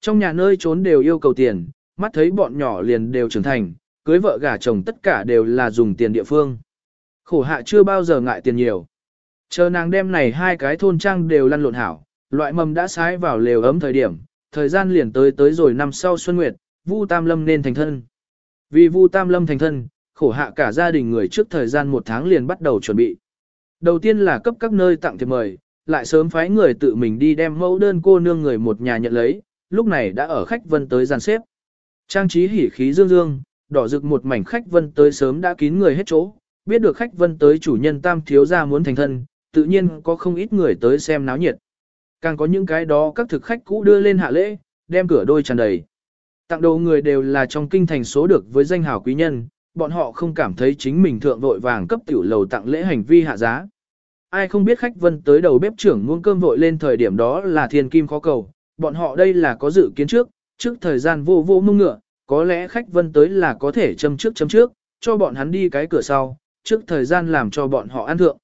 Trong nhà nơi trốn đều yêu cầu tiền, mắt thấy bọn nhỏ liền đều trưởng thành, cưới vợ gả chồng tất cả đều là dùng tiền địa phương. Khổ hạ chưa bao giờ ngại tiền nhiều. Chờ nàng đem này hai cái thôn trang đều lăn lộn hảo, loại mầm đã sái vào lều ấm thời điểm, thời gian liền tới tới rồi năm sau xuân nguyệt, Vu Tam Lâm nên thành thân. Vì Vu Tam Lâm thành thân, khổ hạ cả gia đình người trước thời gian một tháng liền bắt đầu chuẩn bị. Đầu tiên là cấp các nơi tặng thiệp mời, lại sớm phái người tự mình đi đem mẫu đơn cô nương người một nhà nhận lấy, lúc này đã ở khách vân tới gian xếp. Trang trí hỉ khí dương dương, đỏ rực một mảnh khách vân tới sớm đã kín người hết chỗ, biết được khách vân tới chủ nhân tam thiếu gia muốn thành thân, tự nhiên có không ít người tới xem náo nhiệt. Càng có những cái đó các thực khách cũ đưa lên hạ lễ, đem cửa đôi tràn đầy. Tặng đồ người đều là trong kinh thành số được với danh hào quý nhân, bọn họ không cảm thấy chính mình thượng vội vàng cấp tiểu lầu tặng lễ hành vi hạ giá. Ai không biết khách vân tới đầu bếp trưởng muôn cơm vội lên thời điểm đó là thiên kim khó cầu, bọn họ đây là có dự kiến trước, trước thời gian vô vô mông ngựa, có lẽ khách vân tới là có thể châm trước châm trước, cho bọn hắn đi cái cửa sau, trước thời gian làm cho bọn họ ăn thượng.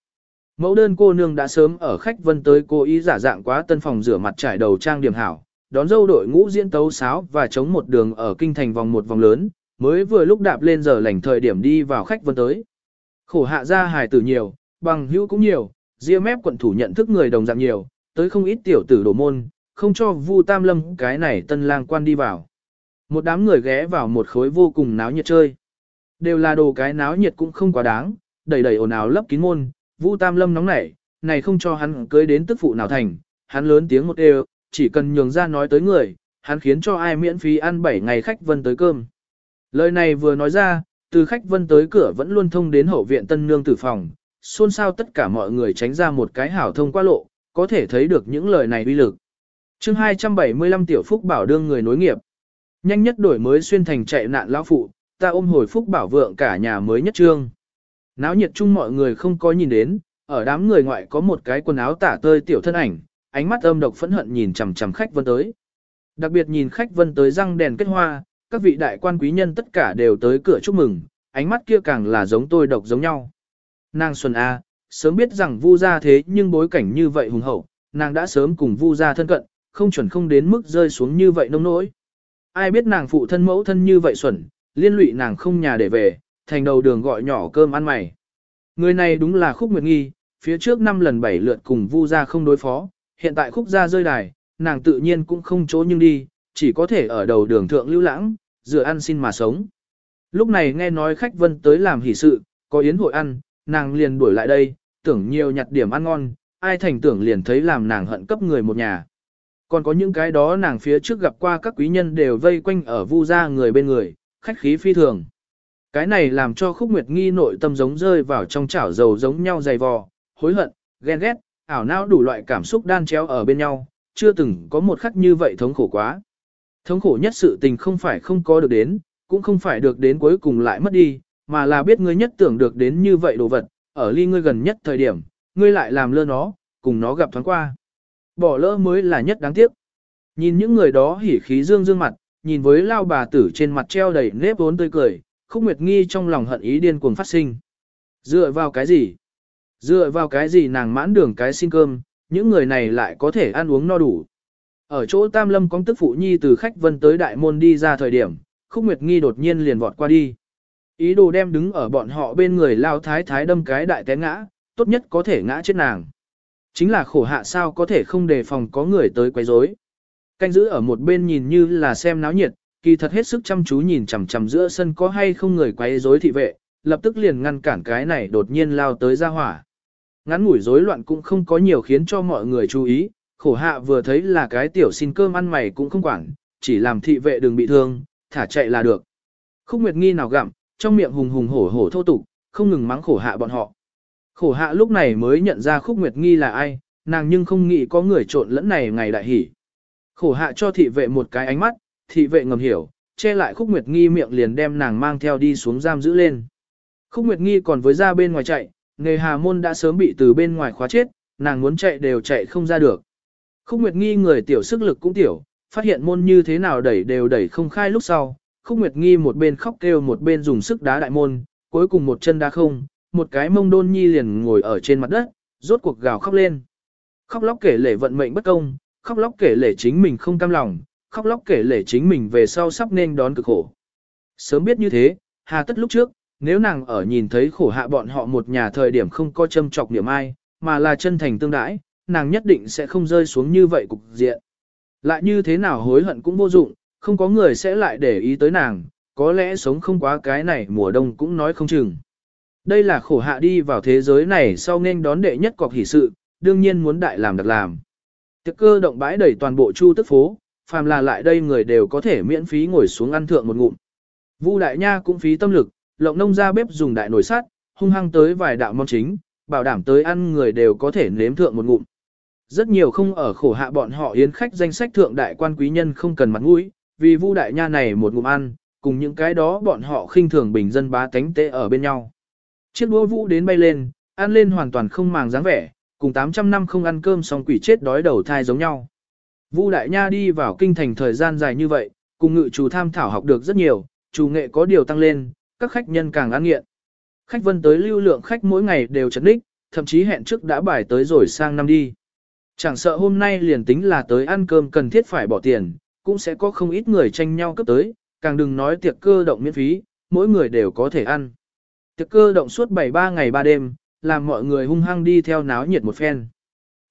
Mẫu đơn cô nương đã sớm ở khách vân tới cố ý giả dạng quá tân phòng rửa mặt trải đầu trang điểm hảo, đón dâu đội ngũ diễn tấu sáo và chống một đường ở kinh thành vòng một vòng lớn, mới vừa lúc đạp lên giờ lành thời điểm đi vào khách vân tới. Khổ hạ ra hài tử nhiều, bằng hữu cũng nhiều, ria mép quận thủ nhận thức người đồng dạng nhiều, tới không ít tiểu tử đổ môn, không cho Vu Tam Lâm cái này tân lang quan đi vào. Một đám người ghé vào một khối vô cùng náo nhiệt chơi. Đều là đồ cái náo nhiệt cũng không quá đáng, đầy đầy ồn ào lấp kín môn, Vu Tam Lâm nóng nảy, này không cho hắn cưới đến tức phụ nào thành, hắn lớn tiếng một đều, chỉ cần nhường ra nói tới người, hắn khiến cho ai miễn phí ăn 7 ngày khách vân tới cơm. Lời này vừa nói ra, từ khách vân tới cửa vẫn luôn thông đến hậu viện tân nương tử phòng, xôn xao tất cả mọi người tránh ra một cái hảo thông qua lộ, có thể thấy được những lời này uy lực chương 275 tiểu phúc bảo đương người nối nghiệp. Nhanh nhất đổi mới xuyên thành chạy nạn lão phụ, ta ôm hồi phúc bảo vượng cả nhà mới nhất trương. Náo nhiệt chung mọi người không có nhìn đến, ở đám người ngoại có một cái quần áo tả tơi tiểu thân ảnh, ánh mắt âm độc phẫn hận nhìn chằm chằm khách vân tới. Đặc biệt nhìn khách vân tới răng đèn kết hoa, các vị đại quan quý nhân tất cả đều tới cửa chúc mừng, ánh mắt kia càng là giống tôi độc giống nhau. Nàng Xuân A, sớm biết rằng vu gia thế nhưng bối cảnh như vậy hùng hậu, nàng đã sớm cùng vu gia thân cận, không chuẩn không đến mức rơi xuống như vậy nông nỗi. Ai biết nàng phụ thân mẫu thân như vậy xuẩn, liên lụy nàng không nhà để về, thành đầu đường gọi nhỏ cơm ăn mày. Người này đúng là khúc nguyệt nghi, phía trước năm lần bảy lượt cùng vu gia không đối phó, hiện tại khúc gia rơi đài, nàng tự nhiên cũng không chỗ nhưng đi, chỉ có thể ở đầu đường thượng lưu lãng, dựa ăn xin mà sống. Lúc này nghe nói khách vân tới làm hỷ sự, có yến hội ăn, nàng liền đuổi lại đây, tưởng nhiều nhặt điểm ăn ngon, ai thành tưởng liền thấy làm nàng hận cấp người một nhà. Còn có những cái đó nàng phía trước gặp qua các quý nhân đều vây quanh ở vu gia người bên người, khách khí phi thường. Cái này làm cho khúc nguyệt nghi nội tâm giống rơi vào trong chảo dầu giống nhau dày vò, hối hận, ghen ghét, ảo não đủ loại cảm xúc đan chéo ở bên nhau, chưa từng có một khắc như vậy thống khổ quá. Thống khổ nhất sự tình không phải không có được đến, cũng không phải được đến cuối cùng lại mất đi, mà là biết ngươi nhất tưởng được đến như vậy đồ vật, ở ly ngươi gần nhất thời điểm, ngươi lại làm lơ nó, cùng nó gặp thoáng qua. Bỏ lỡ mới là nhất đáng tiếc. Nhìn những người đó hỉ khí dương dương mặt, nhìn với lao bà tử trên mặt treo đầy nếp vốn tươi cười, khúc nguyệt nghi trong lòng hận ý điên cuồng phát sinh. Dựa vào cái gì? Dựa vào cái gì nàng mãn đường cái xin cơm, những người này lại có thể ăn uống no đủ. Ở chỗ Tam Lâm có tức phụ nhi từ khách vân tới đại môn đi ra thời điểm, khúc nguyệt nghi đột nhiên liền vọt qua đi. Ý đồ đem đứng ở bọn họ bên người lao thái thái đâm cái đại té ngã, tốt nhất có thể ngã chết nàng. Chính là khổ hạ sao có thể không đề phòng có người tới quấy rối. Canh giữ ở một bên nhìn như là xem náo nhiệt, kỳ thật hết sức chăm chú nhìn chằm chằm giữa sân có hay không người quấy rối thị vệ, lập tức liền ngăn cản cái này đột nhiên lao tới ra hỏa. Ngắn ngủi rối loạn cũng không có nhiều khiến cho mọi người chú ý, khổ hạ vừa thấy là cái tiểu xin cơm ăn mày cũng không quản, chỉ làm thị vệ đừng bị thương, thả chạy là được. Khúc Nguyệt Nghi nào gặm, trong miệng hùng hùng hổ hổ thô tục, không ngừng mắng khổ hạ bọn họ. Khổ hạ lúc này mới nhận ra Khúc Nguyệt Nghi là ai, nàng nhưng không nghĩ có người trộn lẫn này ngày đại hỉ. Khổ hạ cho thị vệ một cái ánh mắt, thị vệ ngầm hiểu, che lại Khúc Nguyệt Nghi miệng liền đem nàng mang theo đi xuống giam giữ lên. Khúc Nguyệt Nghi còn với ra bên ngoài chạy, nghề hà môn đã sớm bị từ bên ngoài khóa chết, nàng muốn chạy đều chạy không ra được. Khúc Nguyệt Nghi người tiểu sức lực cũng tiểu, phát hiện môn như thế nào đẩy đều đẩy không khai lúc sau. Khúc Nguyệt Nghi một bên khóc kêu một bên dùng sức đá đại môn, cuối cùng một chân đá không, một cái mông đôn nhi liền ngồi ở trên mặt đất, rốt cuộc gào khóc lên. Khóc lóc kể lể vận mệnh bất công, khóc lóc kể lể chính mình không cam lòng, khóc lóc kể lể chính mình về sau sắp nên đón cực khổ. Sớm biết như thế, hà tất lúc trước, nếu nàng ở nhìn thấy khổ hạ bọn họ một nhà thời điểm không có châm trọc niệm ai, mà là chân thành tương đãi, nàng nhất định sẽ không rơi xuống như vậy cục diện. Lại như thế nào hối hận cũng vô dụng, không có người sẽ lại để ý tới nàng, có lẽ sống không quá cái này mùa đông cũng nói không chừng. Đây là khổ hạ đi vào thế giới này sau nên đón đệ nhất cọc hỷ sự, đương nhiên muốn đại làm đặc làm. Tiệc cơ động bãi đẩy toàn bộ chu tức phố, phàm là lại đây người đều có thể miễn phí ngồi xuống ăn thượng một ngụm. Vu đại nha cũng phí tâm lực, lộng nông ra bếp dùng đại nồi sắt, hung hăng tới vài đạo món chính, bảo đảm tới ăn người đều có thể nếm thượng một ngụm. Rất nhiều không ở khổ hạ bọn họ yến khách danh sách thượng đại quan quý nhân không cần mặt mũi, vì Vu đại nha này một ngụm ăn, cùng những cái đó bọn họ khinh thường bình dân bá tánh tệ ở bên nhau. Chiếc đũa vũ đến bay lên, ăn lên hoàn toàn không màng dáng vẻ, cùng 800 năm không ăn cơm xong quỷ chết đói đầu thai giống nhau. Vu Đại Nha đi vào kinh thành thời gian dài như vậy, cùng ngự chủ tham thảo học được rất nhiều, chủ nghệ có điều tăng lên, các khách nhân càng ăn nghiện. Khách vân tới lưu lượng khách mỗi ngày đều chấn đích, thậm chí hẹn trước đã bài tới rồi sang năm đi. Chẳng sợ hôm nay liền tính là tới ăn cơm cần thiết phải bỏ tiền, cũng sẽ có không ít người tranh nhau cấp tới, càng đừng nói tiệc cơ động miễn phí, mỗi người đều có thể ăn thực cơ động suốt 7-3 ngày 3 đêm, làm mọi người hung hăng đi theo náo nhiệt một phen.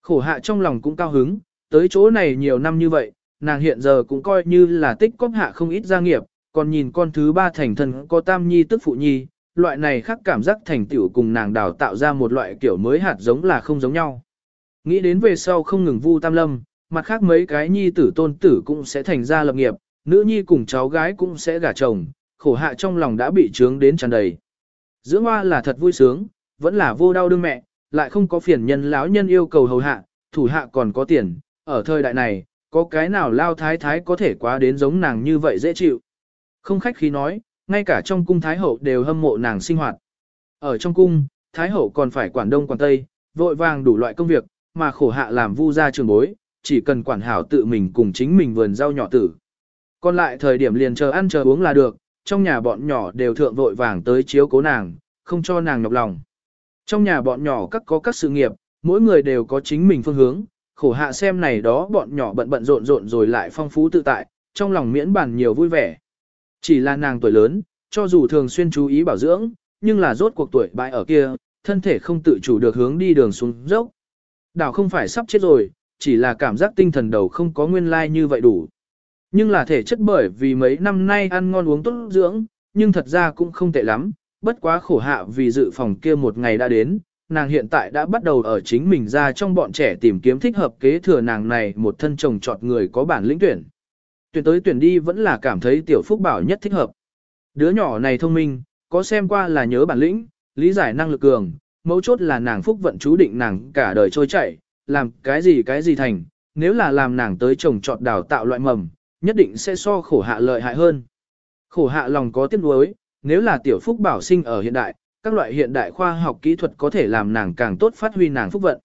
Khổ hạ trong lòng cũng cao hứng, tới chỗ này nhiều năm như vậy, nàng hiện giờ cũng coi như là tích cóp hạ không ít gia nghiệp, còn nhìn con thứ ba thành thân có tam nhi tức phụ nhi, loại này khác cảm giác thành tiểu cùng nàng đào tạo ra một loại kiểu mới hạt giống là không giống nhau. Nghĩ đến về sau không ngừng vu tam lâm, mặt khác mấy cái nhi tử tôn tử cũng sẽ thành ra lập nghiệp, nữ nhi cùng cháu gái cũng sẽ gả chồng, khổ hạ trong lòng đã bị trướng đến tràn đầy. Dưỡng hoa là thật vui sướng, vẫn là vô đau đương mẹ, lại không có phiền nhân lão nhân yêu cầu hầu hạ, thủ hạ còn có tiền, ở thời đại này, có cái nào lao thái thái có thể quá đến giống nàng như vậy dễ chịu. Không khách khí nói, ngay cả trong cung thái hậu đều hâm mộ nàng sinh hoạt. Ở trong cung, thái hậu còn phải quản đông quản tây, vội vàng đủ loại công việc, mà khổ hạ làm vu gia trường bối, chỉ cần quản hảo tự mình cùng chính mình vườn rau nhỏ tử. Còn lại thời điểm liền chờ ăn chờ uống là được, trong nhà bọn nhỏ đều thượng vội vàng tới chiếu cố nàng, không cho nàng nhọc lòng. Trong nhà bọn nhỏ các có các sự nghiệp, mỗi người đều có chính mình phương hướng, khổ hạ xem này đó bọn nhỏ bận bận rộn rộn rồi lại phong phú tự tại, trong lòng miễn bàn nhiều vui vẻ. Chỉ là nàng tuổi lớn, cho dù thường xuyên chú ý bảo dưỡng, nhưng là rốt cuộc tuổi bại ở kia, thân thể không tự chủ được hướng đi đường xuống dốc. Đảo không phải sắp chết rồi, chỉ là cảm giác tinh thần đầu không có nguyên lai like như vậy đủ. Nhưng là thể chất bởi vì mấy năm nay ăn ngon uống tốt dưỡng, nhưng thật ra cũng không tệ lắm, bất quá khổ hạ vì dự phòng kia một ngày đã đến, nàng hiện tại đã bắt đầu ở chính mình ra trong bọn trẻ tìm kiếm thích hợp kế thừa nàng này một thân chồng chọn người có bản lĩnh tuyển. Tuyển tới tuyển đi vẫn là cảm thấy tiểu phúc bảo nhất thích hợp. Đứa nhỏ này thông minh, có xem qua là nhớ bản lĩnh, lý giải năng lực cường, mấu chốt là nàng phúc vận chú định nàng cả đời trôi chảy, làm cái gì cái gì thành, nếu là làm nàng tới trồng trọt đào tạo loại mầm, nhất định sẽ so khổ hạ lợi hại hơn. Khổ hạ lòng có tiếc nuối, nếu là tiểu phúc bảo sinh ở hiện đại, các loại hiện đại khoa học kỹ thuật có thể làm nàng càng tốt phát huy nàng phúc vận.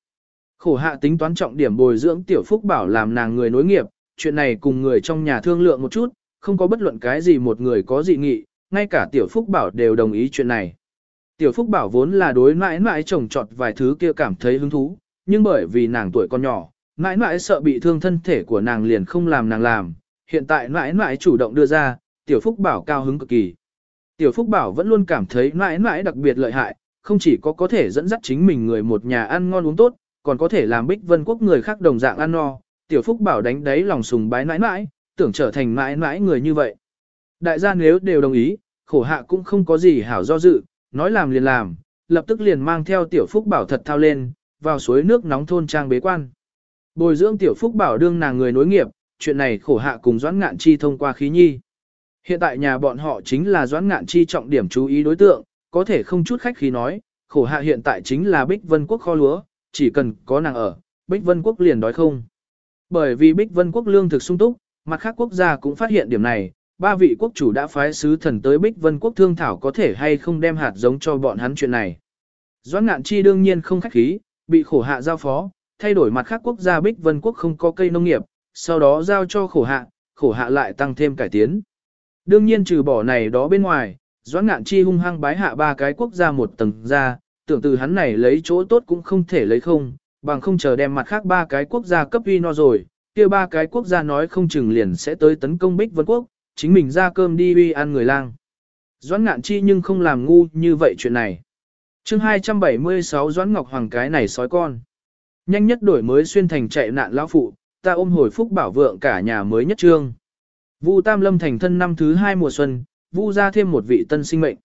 Khổ hạ tính toán trọng điểm bồi dưỡng tiểu phúc bảo làm nàng người nối nghiệp, chuyện này cùng người trong nhà thương lượng một chút, không có bất luận cái gì một người có dị nghị, ngay cả tiểu phúc bảo đều đồng ý chuyện này. Tiểu phúc bảo vốn là đối mãi mãi trồng trọt vài thứ kia cảm thấy hứng thú, nhưng bởi vì nàng tuổi còn nhỏ, mãi mãi sợ bị thương thân thể của nàng liền không làm nàng làm, hiện tại mãi mãi chủ động đưa ra, tiểu phúc bảo cao hứng cực kỳ. Tiểu phúc bảo vẫn luôn cảm thấy mãi mãi đặc biệt lợi hại, không chỉ có có thể dẫn dắt chính mình người một nhà ăn ngon uống tốt, còn có thể làm bích vân quốc người khác đồng dạng ăn no. Tiểu phúc bảo đánh đáy lòng sùng bái mãi mãi, tưởng trở thành mãi mãi người như vậy. Đại gia nếu đều đồng ý, khổ hạ cũng không có gì hảo do dự, nói làm liền làm, lập tức liền mang theo tiểu phúc bảo thật thao lên, vào suối nước nóng thôn trang bế quan. Bồi dưỡng tiểu phúc bảo đương nàng người nối nghiệp, chuyện này khổ hạ cùng Doãn Ngạn Chi thông qua khí nhi. Hiện tại nhà bọn họ chính là Doãn Ngạn Chi trọng điểm chú ý đối tượng, có thể không chút khách khí nói, khổ hạ hiện tại chính là Bích Vân Quốc kho lúa, chỉ cần có nàng ở, Bích Vân Quốc liền đói không. Bởi vì Bích Vân Quốc lương thực sung túc, mặt khác quốc gia cũng phát hiện điểm này, ba vị quốc chủ đã phái sứ thần tới Bích Vân Quốc thương thảo có thể hay không đem hạt giống cho bọn hắn chuyện này. Doãn Ngạn Chi đương nhiên không khách khí, bị khổ hạ giao phó, thay đổi mặt khác quốc gia Bích Vân Quốc không có cây nông nghiệp, sau đó giao cho khổ hạ, khổ hạ lại tăng thêm cải tiến. Đương nhiên trừ bỏ này đó bên ngoài, Doãn Ngạn Chi hung hăng bái hạ ba cái quốc gia một tầng ra, tưởng từ hắn này lấy chỗ tốt cũng không thể lấy không, bằng không chờ đem mặt khác ba cái quốc gia cấp uy no rồi, kia ba cái quốc gia nói không chừng liền sẽ tới tấn công Bích Vân Quốc, chính mình ra cơm đi uy ăn người lang. Doãn ngạn chi nhưng không làm ngu như vậy chuyện này. chương 276 Doãn Ngọc Hoàng cái này sói con. Nhanh nhất đổi mới xuyên thành chạy nạn lão phụ, ta ôm hồi phúc bảo vượng cả nhà mới nhất trương. Vu Tam Lâm thành thân năm thứ hai mùa xuân, Vu ra thêm một vị tân sinh mệnh.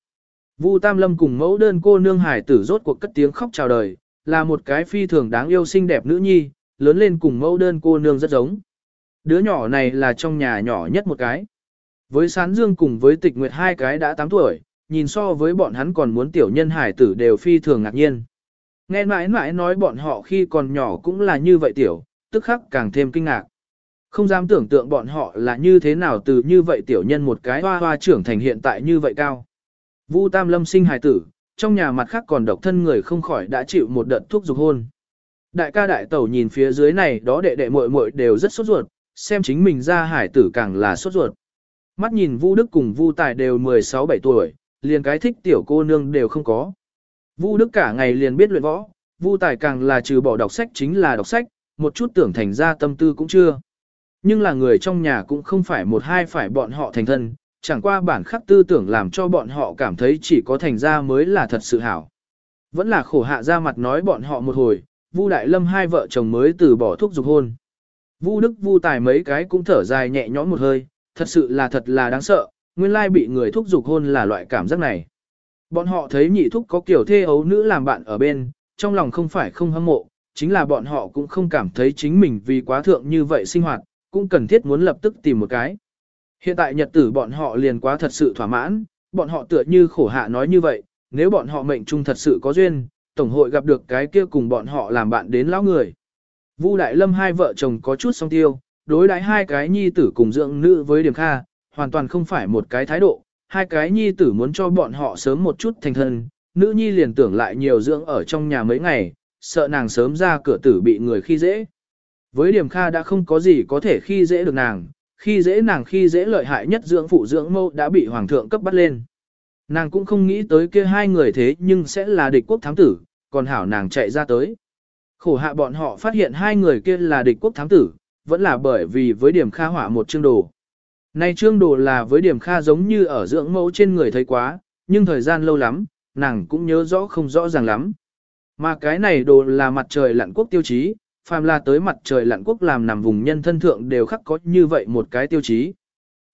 Vu Tam Lâm cùng mẫu đơn cô nương hải tử rốt cuộc cất tiếng khóc chào đời, là một cái phi thường đáng yêu xinh đẹp nữ nhi, lớn lên cùng mẫu đơn cô nương rất giống. Đứa nhỏ này là trong nhà nhỏ nhất một cái. Với Sán Dương cùng với Tịch Nguyệt hai cái đã 8 tuổi, nhìn so với bọn hắn còn muốn tiểu nhân hải tử đều phi thường ngạc nhiên. Nghe mãi mãi nói bọn họ khi còn nhỏ cũng là như vậy tiểu, tức khắc càng thêm kinh ngạc. Không dám tưởng tượng bọn họ là như thế nào từ như vậy tiểu nhân một cái hoa hoa trưởng thành hiện tại như vậy cao. Vu Tam Lâm sinh hài tử, trong nhà mặt khác còn độc thân người không khỏi đã chịu một đợt thuốc dục hôn. Đại ca đại tẩu nhìn phía dưới này đó đệ đệ muội muội đều rất sốt ruột, xem chính mình ra hải tử càng là sốt ruột. Mắt nhìn Vu Đức cùng Vu Tài đều 16-17 tuổi, liền cái thích tiểu cô nương đều không có. Vu Đức cả ngày liền biết luyện võ, Vu Tài càng là trừ bỏ đọc sách chính là đọc sách, một chút tưởng thành ra tâm tư cũng chưa. Nhưng là người trong nhà cũng không phải một hai phải bọn họ thành thân, chẳng qua bản khắc tư tưởng làm cho bọn họ cảm thấy chỉ có thành ra mới là thật sự hảo. Vẫn là khổ hạ ra mặt nói bọn họ một hồi, Vu Đại Lâm hai vợ chồng mới từ bỏ thuốc dục hôn. Vu Đức Vu Tài mấy cái cũng thở dài nhẹ nhõm một hơi, thật sự là thật là đáng sợ, nguyên lai bị người thúc dục hôn là loại cảm giác này. Bọn họ thấy nhị thúc có kiểu thê ấu nữ làm bạn ở bên, trong lòng không phải không hâm mộ, chính là bọn họ cũng không cảm thấy chính mình vì quá thượng như vậy sinh hoạt, cũng cần thiết muốn lập tức tìm một cái. Hiện tại nhật tử bọn họ liền quá thật sự thỏa mãn, bọn họ tựa như khổ hạ nói như vậy, nếu bọn họ mệnh trung thật sự có duyên, tổng hội gặp được cái kia cùng bọn họ làm bạn đến lão người. Vu Đại Lâm hai vợ chồng có chút song tiêu, đối đãi hai cái nhi tử cùng dưỡng nữ với điểm kha, hoàn toàn không phải một cái thái độ, hai cái nhi tử muốn cho bọn họ sớm một chút thành thân, nữ nhi liền tưởng lại nhiều dưỡng ở trong nhà mấy ngày, sợ nàng sớm ra cửa tử bị người khi dễ. Với điểm kha đã không có gì có thể khi dễ được nàng, khi dễ nàng khi dễ lợi hại nhất dưỡng phụ dưỡng mâu đã bị hoàng thượng cấp bắt lên. Nàng cũng không nghĩ tới kia hai người thế nhưng sẽ là địch quốc thám tử, còn hảo nàng chạy ra tới. Khổ hạ bọn họ phát hiện hai người kia là địch quốc thám tử, vẫn là bởi vì với điểm kha hỏa một chương đồ. Nay chương đồ là với điểm kha giống như ở dưỡng mẫu trên người thấy quá, nhưng thời gian lâu lắm, nàng cũng nhớ rõ không rõ ràng lắm. Mà cái này đồ là mặt trời lặn quốc tiêu chí, phàm là tới mặt trời lặn quốc làm nằm vùng nhân thân thượng đều khắc có như vậy một cái tiêu chí.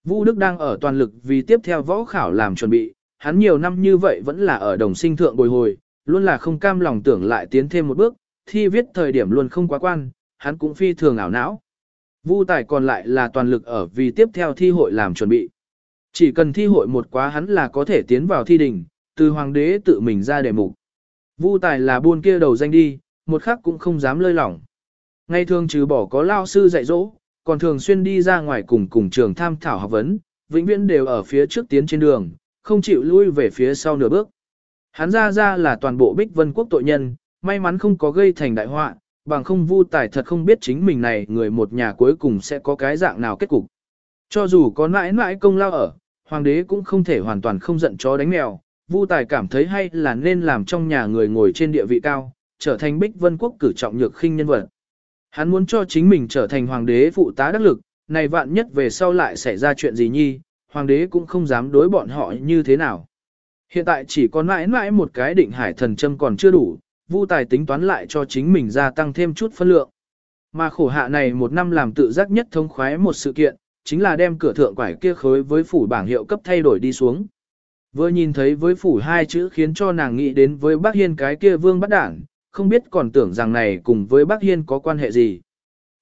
Vũ Đức đang ở toàn lực vì tiếp theo võ khảo làm chuẩn bị, hắn nhiều năm như vậy vẫn là ở đồng sinh thượng bồi hồi, luôn là không cam lòng tưởng lại tiến thêm một bước, thi viết thời điểm luôn không quá quan, hắn cũng phi thường ảo não. Vu Tài còn lại là toàn lực ở vì tiếp theo thi hội làm chuẩn bị. Chỉ cần thi hội một quá hắn là có thể tiến vào thi đình, từ hoàng đế tự mình ra đề mục. Vu Tài là buôn kia đầu danh đi, một khắc cũng không dám lơi lỏng. Ngày thường trừ bỏ có lao sư dạy dỗ, còn thường xuyên đi ra ngoài cùng cùng trường tham thảo học vấn, vĩnh viễn đều ở phía trước tiến trên đường, không chịu lui về phía sau nửa bước. Hắn ra ra là toàn bộ bích vân quốc tội nhân, may mắn không có gây thành đại họa, bằng không vu tài thật không biết chính mình này người một nhà cuối cùng sẽ có cái dạng nào kết cục. Cho dù có mãi mãi công lao ở, hoàng đế cũng không thể hoàn toàn không giận chó đánh mèo, vu tài cảm thấy hay là nên làm trong nhà người ngồi trên địa vị cao, trở thành bích vân quốc cử trọng nhược khinh nhân vật. Hắn muốn cho chính mình trở thành hoàng đế phụ tá đắc lực, này vạn nhất về sau lại xảy ra chuyện gì nhi, hoàng đế cũng không dám đối bọn họ như thế nào. Hiện tại chỉ còn mãi mãi một cái định hải thần châm còn chưa đủ, Vu Tài tính toán lại cho chính mình gia tăng thêm chút phân lượng. Mà khổ hạ này một năm làm tự giác nhất thông khoái một sự kiện, chính là đem cửa thượng quải kia khối với phủ bảng hiệu cấp thay đổi đi xuống. Vừa nhìn thấy với phủ hai chữ khiến cho nàng nghĩ đến với bác hiên cái kia vương bắt đảng, không biết còn tưởng rằng này cùng với bác hiên có quan hệ gì.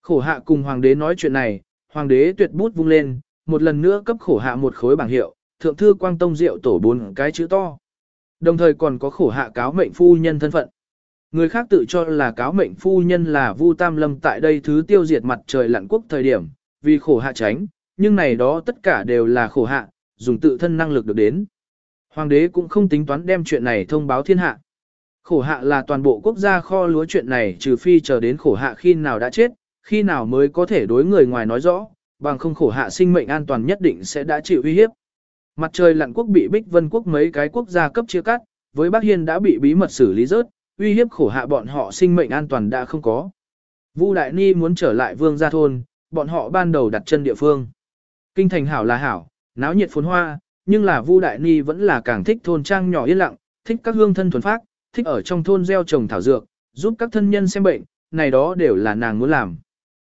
Khổ hạ cùng hoàng đế nói chuyện này, hoàng đế tuyệt bút vung lên, một lần nữa cấp khổ hạ một khối bảng hiệu, thượng thư quang tông diệu tổ bốn cái chữ to. Đồng thời còn có khổ hạ cáo mệnh phu nhân thân phận. Người khác tự cho là cáo mệnh phu nhân là Vu Tam Lâm tại đây thứ tiêu diệt mặt trời lặn quốc thời điểm, vì khổ hạ tránh, nhưng này đó tất cả đều là khổ hạ, dùng tự thân năng lực được đến. Hoàng đế cũng không tính toán đem chuyện này thông báo thiên hạ. Khổ hạ là toàn bộ quốc gia kho lúa chuyện này trừ phi chờ đến khổ hạ khi nào đã chết, khi nào mới có thể đối người ngoài nói rõ, bằng không khổ hạ sinh mệnh an toàn nhất định sẽ đã chịu uy hiếp. Mặt trời lặn quốc bị Bích Vân quốc mấy cái quốc gia cấp chia cắt, với Bắc Hiên đã bị bí mật xử lý rớt, uy hiếp khổ hạ bọn họ sinh mệnh an toàn đã không có. Vu Đại Ni muốn trở lại vương gia thôn, bọn họ ban đầu đặt chân địa phương. Kinh thành hảo là hảo, náo nhiệt phồn hoa, nhưng là Vu Đại Ni vẫn là càng thích thôn trang nhỏ yên lặng, thích các hương thân thuần phác, thích ở trong thôn gieo trồng thảo dược, giúp các thân nhân xem bệnh, này đó đều là nàng muốn làm.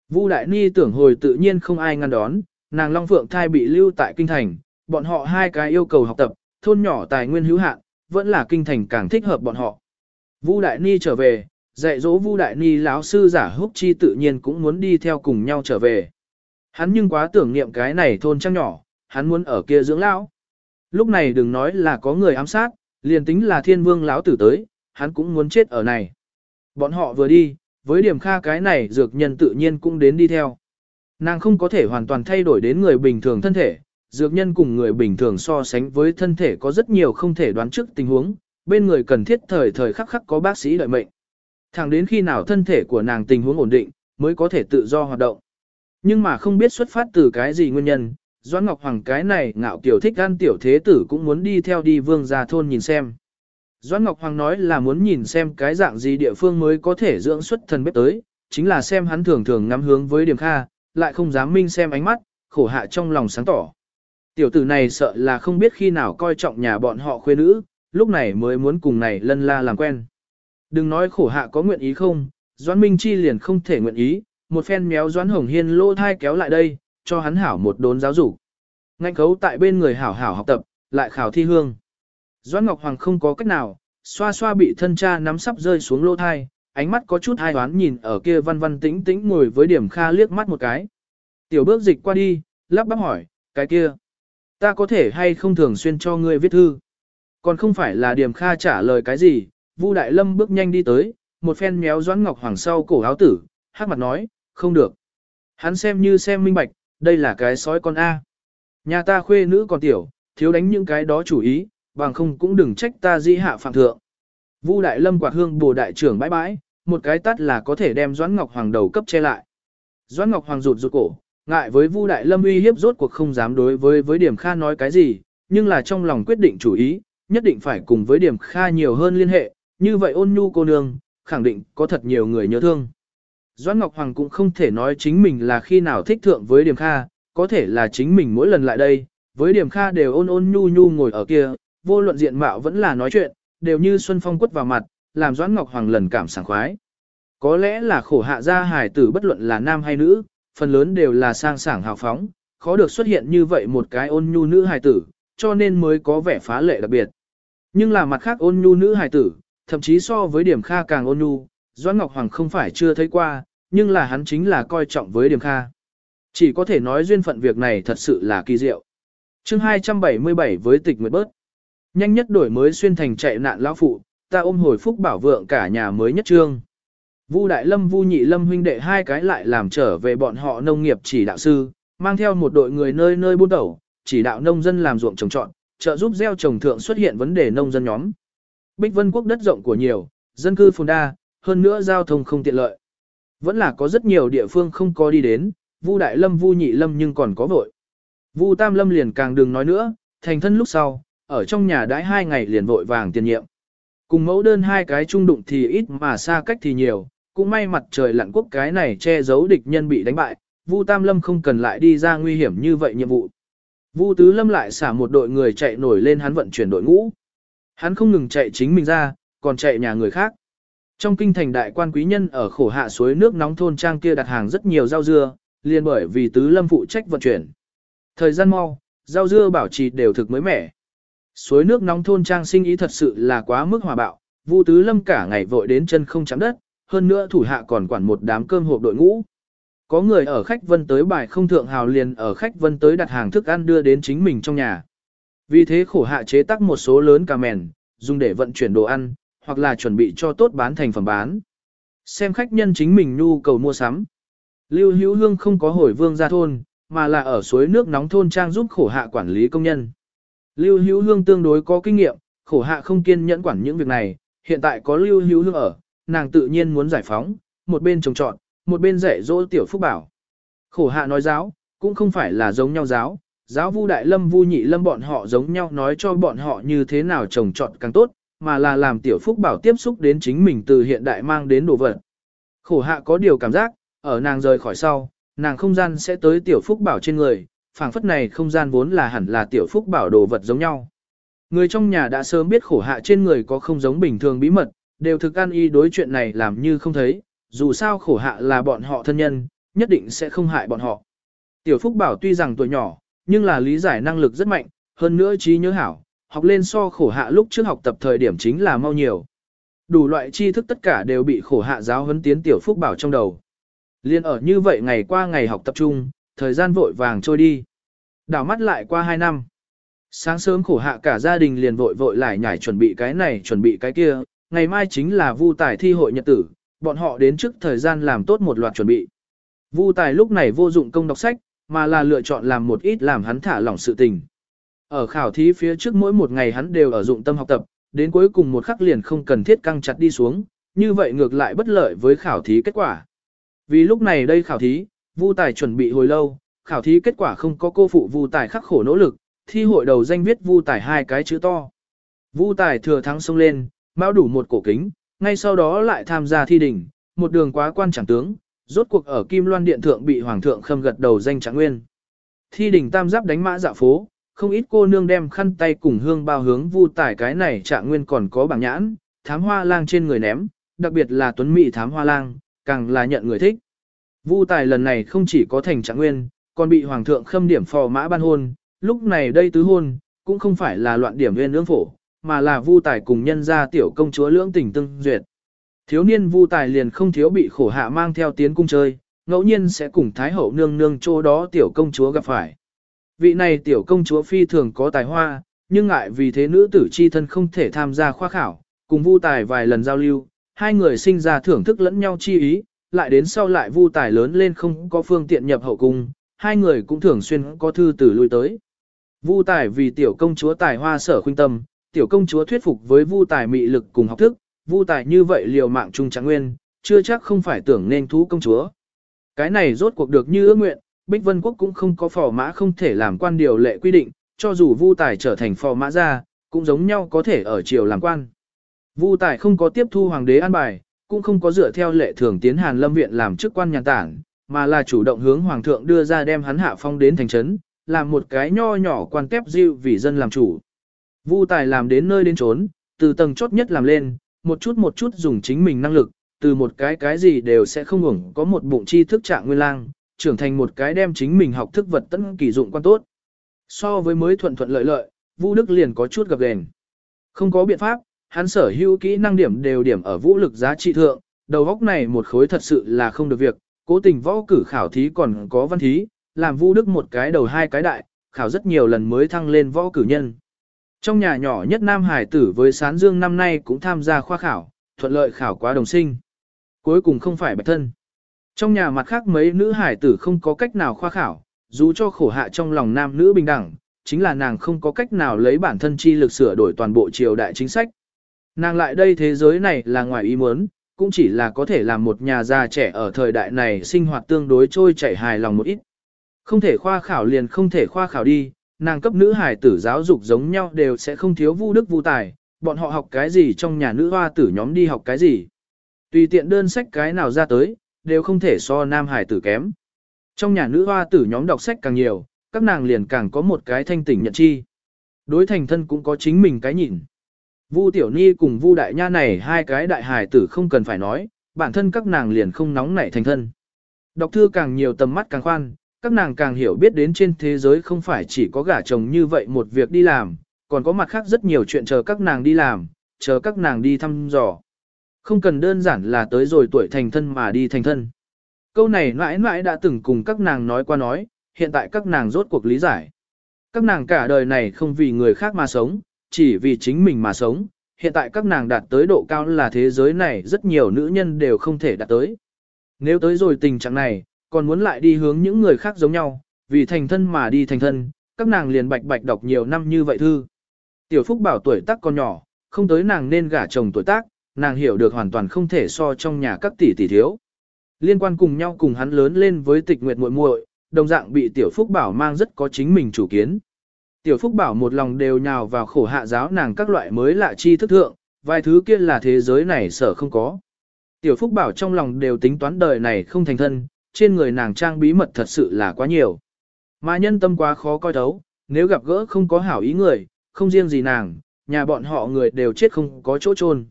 Vu Đại Ni tưởng hồi tự nhiên không ai ngăn đón, nàng Long Phượng thai bị lưu tại kinh thành, bọn họ hai cái yêu cầu học tập, thôn nhỏ tài nguyên hữu hạn, vẫn là kinh thành càng thích hợp bọn họ. Vu Đại Ni trở về, dạy dỗ Vu Đại Ni lão sư giả húc chi tự nhiên cũng muốn đi theo cùng nhau trở về. Hắn nhưng quá tưởng niệm cái này thôn trang nhỏ, hắn muốn ở kia dưỡng lão. Lúc này đừng nói là có người ám sát, liền tính là thiên vương lão tử tới, hắn cũng muốn chết ở này. Bọn họ vừa đi, với điểm kha cái này dược nhân tự nhiên cũng đến đi theo. Nàng không có thể hoàn toàn thay đổi đến người bình thường thân thể, dược nhân cùng người bình thường so sánh với thân thể có rất nhiều không thể đoán trước tình huống, bên người cần thiết thời thời khắc khắc có bác sĩ đợi mệnh. Thẳng đến khi nào thân thể của nàng tình huống ổn định, mới có thể tự do hoạt động. Nhưng mà không biết xuất phát từ cái gì nguyên nhân, Doãn Ngọc Hoàng cái này ngạo kiểu thích gan tiểu thế tử cũng muốn đi theo đi vương gia thôn nhìn xem. Doãn Ngọc Hoàng nói là muốn nhìn xem cái dạng gì địa phương mới có thể dưỡng xuất thần bếp tới, chính là xem hắn thường thường ngắm hướng với điểm kha, lại không dám minh xem ánh mắt, khổ hạ trong lòng sáng tỏ. Tiểu tử này sợ là không biết khi nào coi trọng nhà bọn họ khuê nữ, lúc này mới muốn cùng này lân la làm quen. Đừng nói khổ hạ có nguyện ý không, Doãn Minh Chi liền không thể nguyện ý, một phen méo Doãn Hồng Hiên lô thai kéo lại đây, cho hắn hảo một đốn giáo dục. Ngạnh khấu tại bên người hảo hảo học tập, lại khảo thi hương. Doãn Ngọc Hoàng không có cách nào, xoa xoa bị thân cha nắm sắp rơi xuống lô thai, ánh mắt có chút hai đoán nhìn ở kia văn văn tĩnh tĩnh ngồi với điểm kha liếc mắt một cái. Tiểu bước dịch qua đi, lắp bắp hỏi, cái kia, ta có thể hay không thường xuyên cho ngươi viết thư? Còn không phải là điểm kha trả lời cái gì, Vu Đại Lâm bước nhanh đi tới, một phen méo Doãn Ngọc Hoàng sau cổ áo tử, hát mặt nói, không được. Hắn xem như xem minh bạch, đây là cái sói con A. Nhà ta khuê nữ còn tiểu, thiếu đánh những cái đó chủ ý, bằng không cũng đừng trách ta di hạ phạm thượng. Vu Đại Lâm quạt hương bồ đại trưởng bãi bãi, một cái tắt là có thể đem Doãn Ngọc Hoàng đầu cấp che lại. Doãn Ngọc Hoàng rụt rụt cổ, ngại với Vu Đại Lâm uy hiếp rốt cuộc không dám đối với với Điểm Kha nói cái gì, nhưng là trong lòng quyết định chủ ý, nhất định phải cùng với Điểm Kha nhiều hơn liên hệ, như vậy ôn nhu cô nương, khẳng định có thật nhiều người nhớ thương. Doãn Ngọc Hoàng cũng không thể nói chính mình là khi nào thích thượng với Điểm Kha, có thể là chính mình mỗi lần lại đây, với Điểm Kha đều ôn ôn nhu nhu ngồi ở kia, vô luận diện mạo vẫn là nói chuyện, đều như xuân phong quất vào mặt, làm Doãn Ngọc Hoàng lần cảm sảng khoái. Có lẽ là khổ hạ gia hài tử bất luận là nam hay nữ, phần lớn đều là sang sảng hào phóng, khó được xuất hiện như vậy một cái ôn nhu nữ hài tử, cho nên mới có vẻ phá lệ đặc biệt. Nhưng là mặt khác ôn nhu nữ hài tử, thậm chí so với điểm kha càng ôn nhu, Doãn Ngọc Hoàng không phải chưa thấy qua, nhưng là hắn chính là coi trọng với điểm kha. Chỉ có thể nói duyên phận việc này thật sự là kỳ diệu. chương 277 với tịch nguyệt bớt. Nhanh nhất đổi mới xuyên thành chạy nạn lão phụ, ta ôm hồi phúc bảo vượng cả nhà mới nhất trương. Vu Đại Lâm Vu Nhị Lâm huynh đệ hai cái lại làm trở về bọn họ nông nghiệp chỉ đạo sư, mang theo một đội người nơi nơi buôn đầu, chỉ đạo nông dân làm ruộng trồng trọt, trợ giúp gieo trồng thượng xuất hiện vấn đề nông dân nhóm. Bích Vân quốc đất rộng của nhiều, dân cư phồn đa, hơn nữa giao thông không tiện lợi. Vẫn là có rất nhiều địa phương không có đi đến, Vu Đại Lâm Vu Nhị Lâm nhưng còn có vội. Vu Tam Lâm liền càng đừng nói nữa, thành thân lúc sau, ở trong nhà đãi hai ngày liền vội vàng tiền nhiệm. Cùng mẫu đơn hai cái trung đụng thì ít mà xa cách thì nhiều, cũng may mặt trời lặn quốc cái này che giấu địch nhân bị đánh bại, Vu Tam Lâm không cần lại đi ra nguy hiểm như vậy nhiệm vụ. Vu Tứ Lâm lại xả một đội người chạy nổi lên hắn vận chuyển đội ngũ. Hắn không ngừng chạy chính mình ra, còn chạy nhà người khác. Trong kinh thành đại quan quý nhân ở khổ hạ suối nước nóng thôn trang kia đặt hàng rất nhiều rau dưa, liền bởi vì Tứ Lâm phụ trách vận chuyển. Thời gian mau, rau dưa bảo trì đều thực mới mẻ. Suối nước nóng thôn trang sinh ý thật sự là quá mức hòa bạo, Vu Tứ Lâm cả ngày vội đến chân không chạm đất, hơn nữa thủ hạ còn quản một đám cơm hộp đội ngũ. Có người ở khách vân tới bài không thượng hào liền ở khách vân tới đặt hàng thức ăn đưa đến chính mình trong nhà. Vì thế khổ hạ chế tác một số lớn cà mèn, dùng để vận chuyển đồ ăn, hoặc là chuẩn bị cho tốt bán thành phẩm bán. Xem khách nhân chính mình nhu cầu mua sắm. Lưu Hữu Hương không có hồi vương ra thôn, mà là ở suối nước nóng thôn trang giúp khổ hạ quản lý công nhân. Lưu Hữu Hương tương đối có kinh nghiệm, khổ hạ không kiên nhẫn quản những việc này, hiện tại có Lưu Hữu Hương ở, nàng tự nhiên muốn giải phóng, một bên trồng trọt, một bên dạy dỗ tiểu phúc bảo. Khổ hạ nói giáo, cũng không phải là giống nhau giáo, giáo vu đại lâm vu nhị lâm bọn họ giống nhau nói cho bọn họ như thế nào trồng trọt càng tốt, mà là làm tiểu phúc bảo tiếp xúc đến chính mình từ hiện đại mang đến đồ vật. Khổ hạ có điều cảm giác, ở nàng rời khỏi sau, nàng không gian sẽ tới tiểu phúc bảo trên người, phảng phất này không gian vốn là hẳn là tiểu phúc bảo đồ vật giống nhau. Người trong nhà đã sớm biết khổ hạ trên người có không giống bình thường bí mật, đều thực an y đối chuyện này làm như không thấy, dù sao khổ hạ là bọn họ thân nhân, nhất định sẽ không hại bọn họ. Tiểu Phúc Bảo tuy rằng tuổi nhỏ, nhưng là lý giải năng lực rất mạnh, hơn nữa trí nhớ hảo, học lên so khổ hạ lúc trước học tập thời điểm chính là mau nhiều. Đủ loại tri thức tất cả đều bị khổ hạ giáo huấn tiến Tiểu Phúc Bảo trong đầu. Liên ở như vậy ngày qua ngày học tập trung, thời gian vội vàng trôi đi. Đảo mắt lại qua 2 năm. Sáng sớm khổ hạ cả gia đình liền vội vội lại nhảy chuẩn bị cái này chuẩn bị cái kia, ngày mai chính là vu tài thi hội nhật tử, bọn họ đến trước thời gian làm tốt một loạt chuẩn bị. Vu tài lúc này vô dụng công đọc sách, mà là lựa chọn làm một ít làm hắn thả lỏng sự tình. Ở khảo thí phía trước mỗi một ngày hắn đều ở dụng tâm học tập, đến cuối cùng một khắc liền không cần thiết căng chặt đi xuống, như vậy ngược lại bất lợi với khảo thí kết quả. Vì lúc này đây khảo thí, Vu Tài chuẩn bị hồi lâu, khảo thí kết quả không có cô phụ Vu Tài khắc khổ nỗ lực, thi hội đầu danh viết Vu Tài hai cái chữ to. Vu Tài thừa thắng xông lên, mão đủ một cổ kính, ngay sau đó lại tham gia thi đỉnh, một đường quá quan chẳng tướng, rốt cuộc ở Kim Loan Điện Thượng bị Hoàng thượng khâm gật đầu danh trạng nguyên. Thi đỉnh tam giáp đánh mã dạ phố, không ít cô nương đem khăn tay cùng hương bao hướng vu tải cái này trạng nguyên còn có bảng nhãn, thám hoa lang trên người ném, đặc biệt là tuấn mỹ thám hoa lang, càng là nhận người thích. Vu tài lần này không chỉ có thành trạng nguyên, còn bị Hoàng thượng khâm điểm phò mã ban hôn, lúc này đây tứ hôn, cũng không phải là loạn điểm nguyên lưỡng phổ, mà là Vu Tài cùng nhân gia tiểu công chúa lưỡng tình tương duyệt. Thiếu niên Vu Tài liền không thiếu bị khổ hạ mang theo tiến cung chơi, ngẫu nhiên sẽ cùng Thái hậu nương nương chỗ đó tiểu công chúa gặp phải. Vị này tiểu công chúa phi thường có tài hoa, nhưng ngại vì thế nữ tử chi thân không thể tham gia khoa khảo, cùng Vu Tài vài lần giao lưu, hai người sinh ra thưởng thức lẫn nhau chi ý, lại đến sau lại Vu Tài lớn lên không có phương tiện nhập hậu cung, hai người cũng thường xuyên có thư từ lui tới. Vu Tài vì tiểu công chúa tài hoa sở khuynh tâm, tiểu công chúa thuyết phục với Vu Tài mị lực cùng học thức, Vu Tài như vậy liều mạng trung trạng nguyên, chưa chắc không phải tưởng nên thú công chúa. Cái này rốt cuộc được như ước nguyện, Bích Vân Quốc cũng không có phò mã không thể làm quan điều lệ quy định, cho dù Vu Tài trở thành phò mã ra, cũng giống nhau có thể ở triều làm quan. Vu Tài không có tiếp thu hoàng đế an bài, cũng không có dựa theo lệ thường tiến Hàn Lâm viện làm chức quan nhàn tản, mà là chủ động hướng hoàng thượng đưa ra đem hắn hạ phong đến thành trấn, làm một cái nho nhỏ quan kép diêu vì dân làm chủ. Vu tài làm đến nơi đến trốn, từ tầng chốt nhất làm lên, một chút một chút dùng chính mình năng lực, từ một cái cái gì đều sẽ không ngủng có một bụng chi thức trạng nguyên lang, trưởng thành một cái đem chính mình học thức vật tận kỳ dụng quan tốt. So với mới thuận thuận lợi lợi, vũ Đức liền có chút gặp gền. Không có biện pháp, hắn sở hữu kỹ năng điểm đều điểm ở vũ lực giá trị thượng, đầu góc này một khối thật sự là không được việc, cố tình võ cử khảo thí còn có văn thí, làm vũ Đức một cái đầu hai cái đại, khảo rất nhiều lần mới thăng lên võ cử nhân. Trong nhà nhỏ nhất Nam Hải tử với Sán Dương năm nay cũng tham gia khoa khảo, thuận lợi khảo quá đồng sinh. Cuối cùng không phải bạch thân. Trong nhà mặt khác mấy nữ hải tử không có cách nào khoa khảo, dù cho khổ hạ trong lòng nam nữ bình đẳng, chính là nàng không có cách nào lấy bản thân chi lực sửa đổi toàn bộ triều đại chính sách. Nàng lại đây thế giới này là ngoài ý muốn, cũng chỉ là có thể làm một nhà già trẻ ở thời đại này sinh hoạt tương đối trôi chảy hài lòng một ít. Không thể khoa khảo liền không thể khoa khảo đi, nàng cấp nữ hải tử giáo dục giống nhau đều sẽ không thiếu vu đức vu tài, bọn họ học cái gì trong nhà nữ hoa tử nhóm đi học cái gì. Tùy tiện đơn sách cái nào ra tới, đều không thể so nam hải tử kém. Trong nhà nữ hoa tử nhóm đọc sách càng nhiều, các nàng liền càng có một cái thanh tỉnh nhận chi. Đối thành thân cũng có chính mình cái nhìn. Vu Tiểu Ni cùng Vu Đại Nha này hai cái đại hải tử không cần phải nói, bản thân các nàng liền không nóng nảy thành thân. Đọc thư càng nhiều tầm mắt càng khoan, các nàng càng hiểu biết đến trên thế giới không phải chỉ có gả chồng như vậy một việc đi làm, còn có mặt khác rất nhiều chuyện chờ các nàng đi làm, chờ các nàng đi thăm dò. Không cần đơn giản là tới rồi tuổi thành thân mà đi thành thân. Câu này mãi mãi đã từng cùng các nàng nói qua nói, hiện tại các nàng rốt cuộc lý giải. Các nàng cả đời này không vì người khác mà sống, chỉ vì chính mình mà sống. Hiện tại các nàng đạt tới độ cao là thế giới này rất nhiều nữ nhân đều không thể đạt tới. Nếu tới rồi tình trạng này, còn muốn lại đi hướng những người khác giống nhau, vì thành thân mà đi thành thân, các nàng liền bạch bạch đọc nhiều năm như vậy thư. Tiểu Phúc bảo tuổi tác còn nhỏ, không tới nàng nên gả chồng tuổi tác, nàng hiểu được hoàn toàn không thể so trong nhà các tỷ tỷ thiếu. Liên quan cùng nhau cùng hắn lớn lên với tịch nguyệt muội muội, đồng dạng bị Tiểu Phúc bảo mang rất có chính mình chủ kiến. Tiểu Phúc bảo một lòng đều nhào vào khổ hạ giáo nàng các loại mới lạ chi thức thượng, vài thứ kia là thế giới này sở không có. Tiểu Phúc bảo trong lòng đều tính toán đời này không thành thân, trên người nàng trang bí mật thật sự là quá nhiều. Mà nhân tâm quá khó coi thấu, nếu gặp gỡ không có hảo ý người, không riêng gì nàng, nhà bọn họ người đều chết không có chỗ chôn.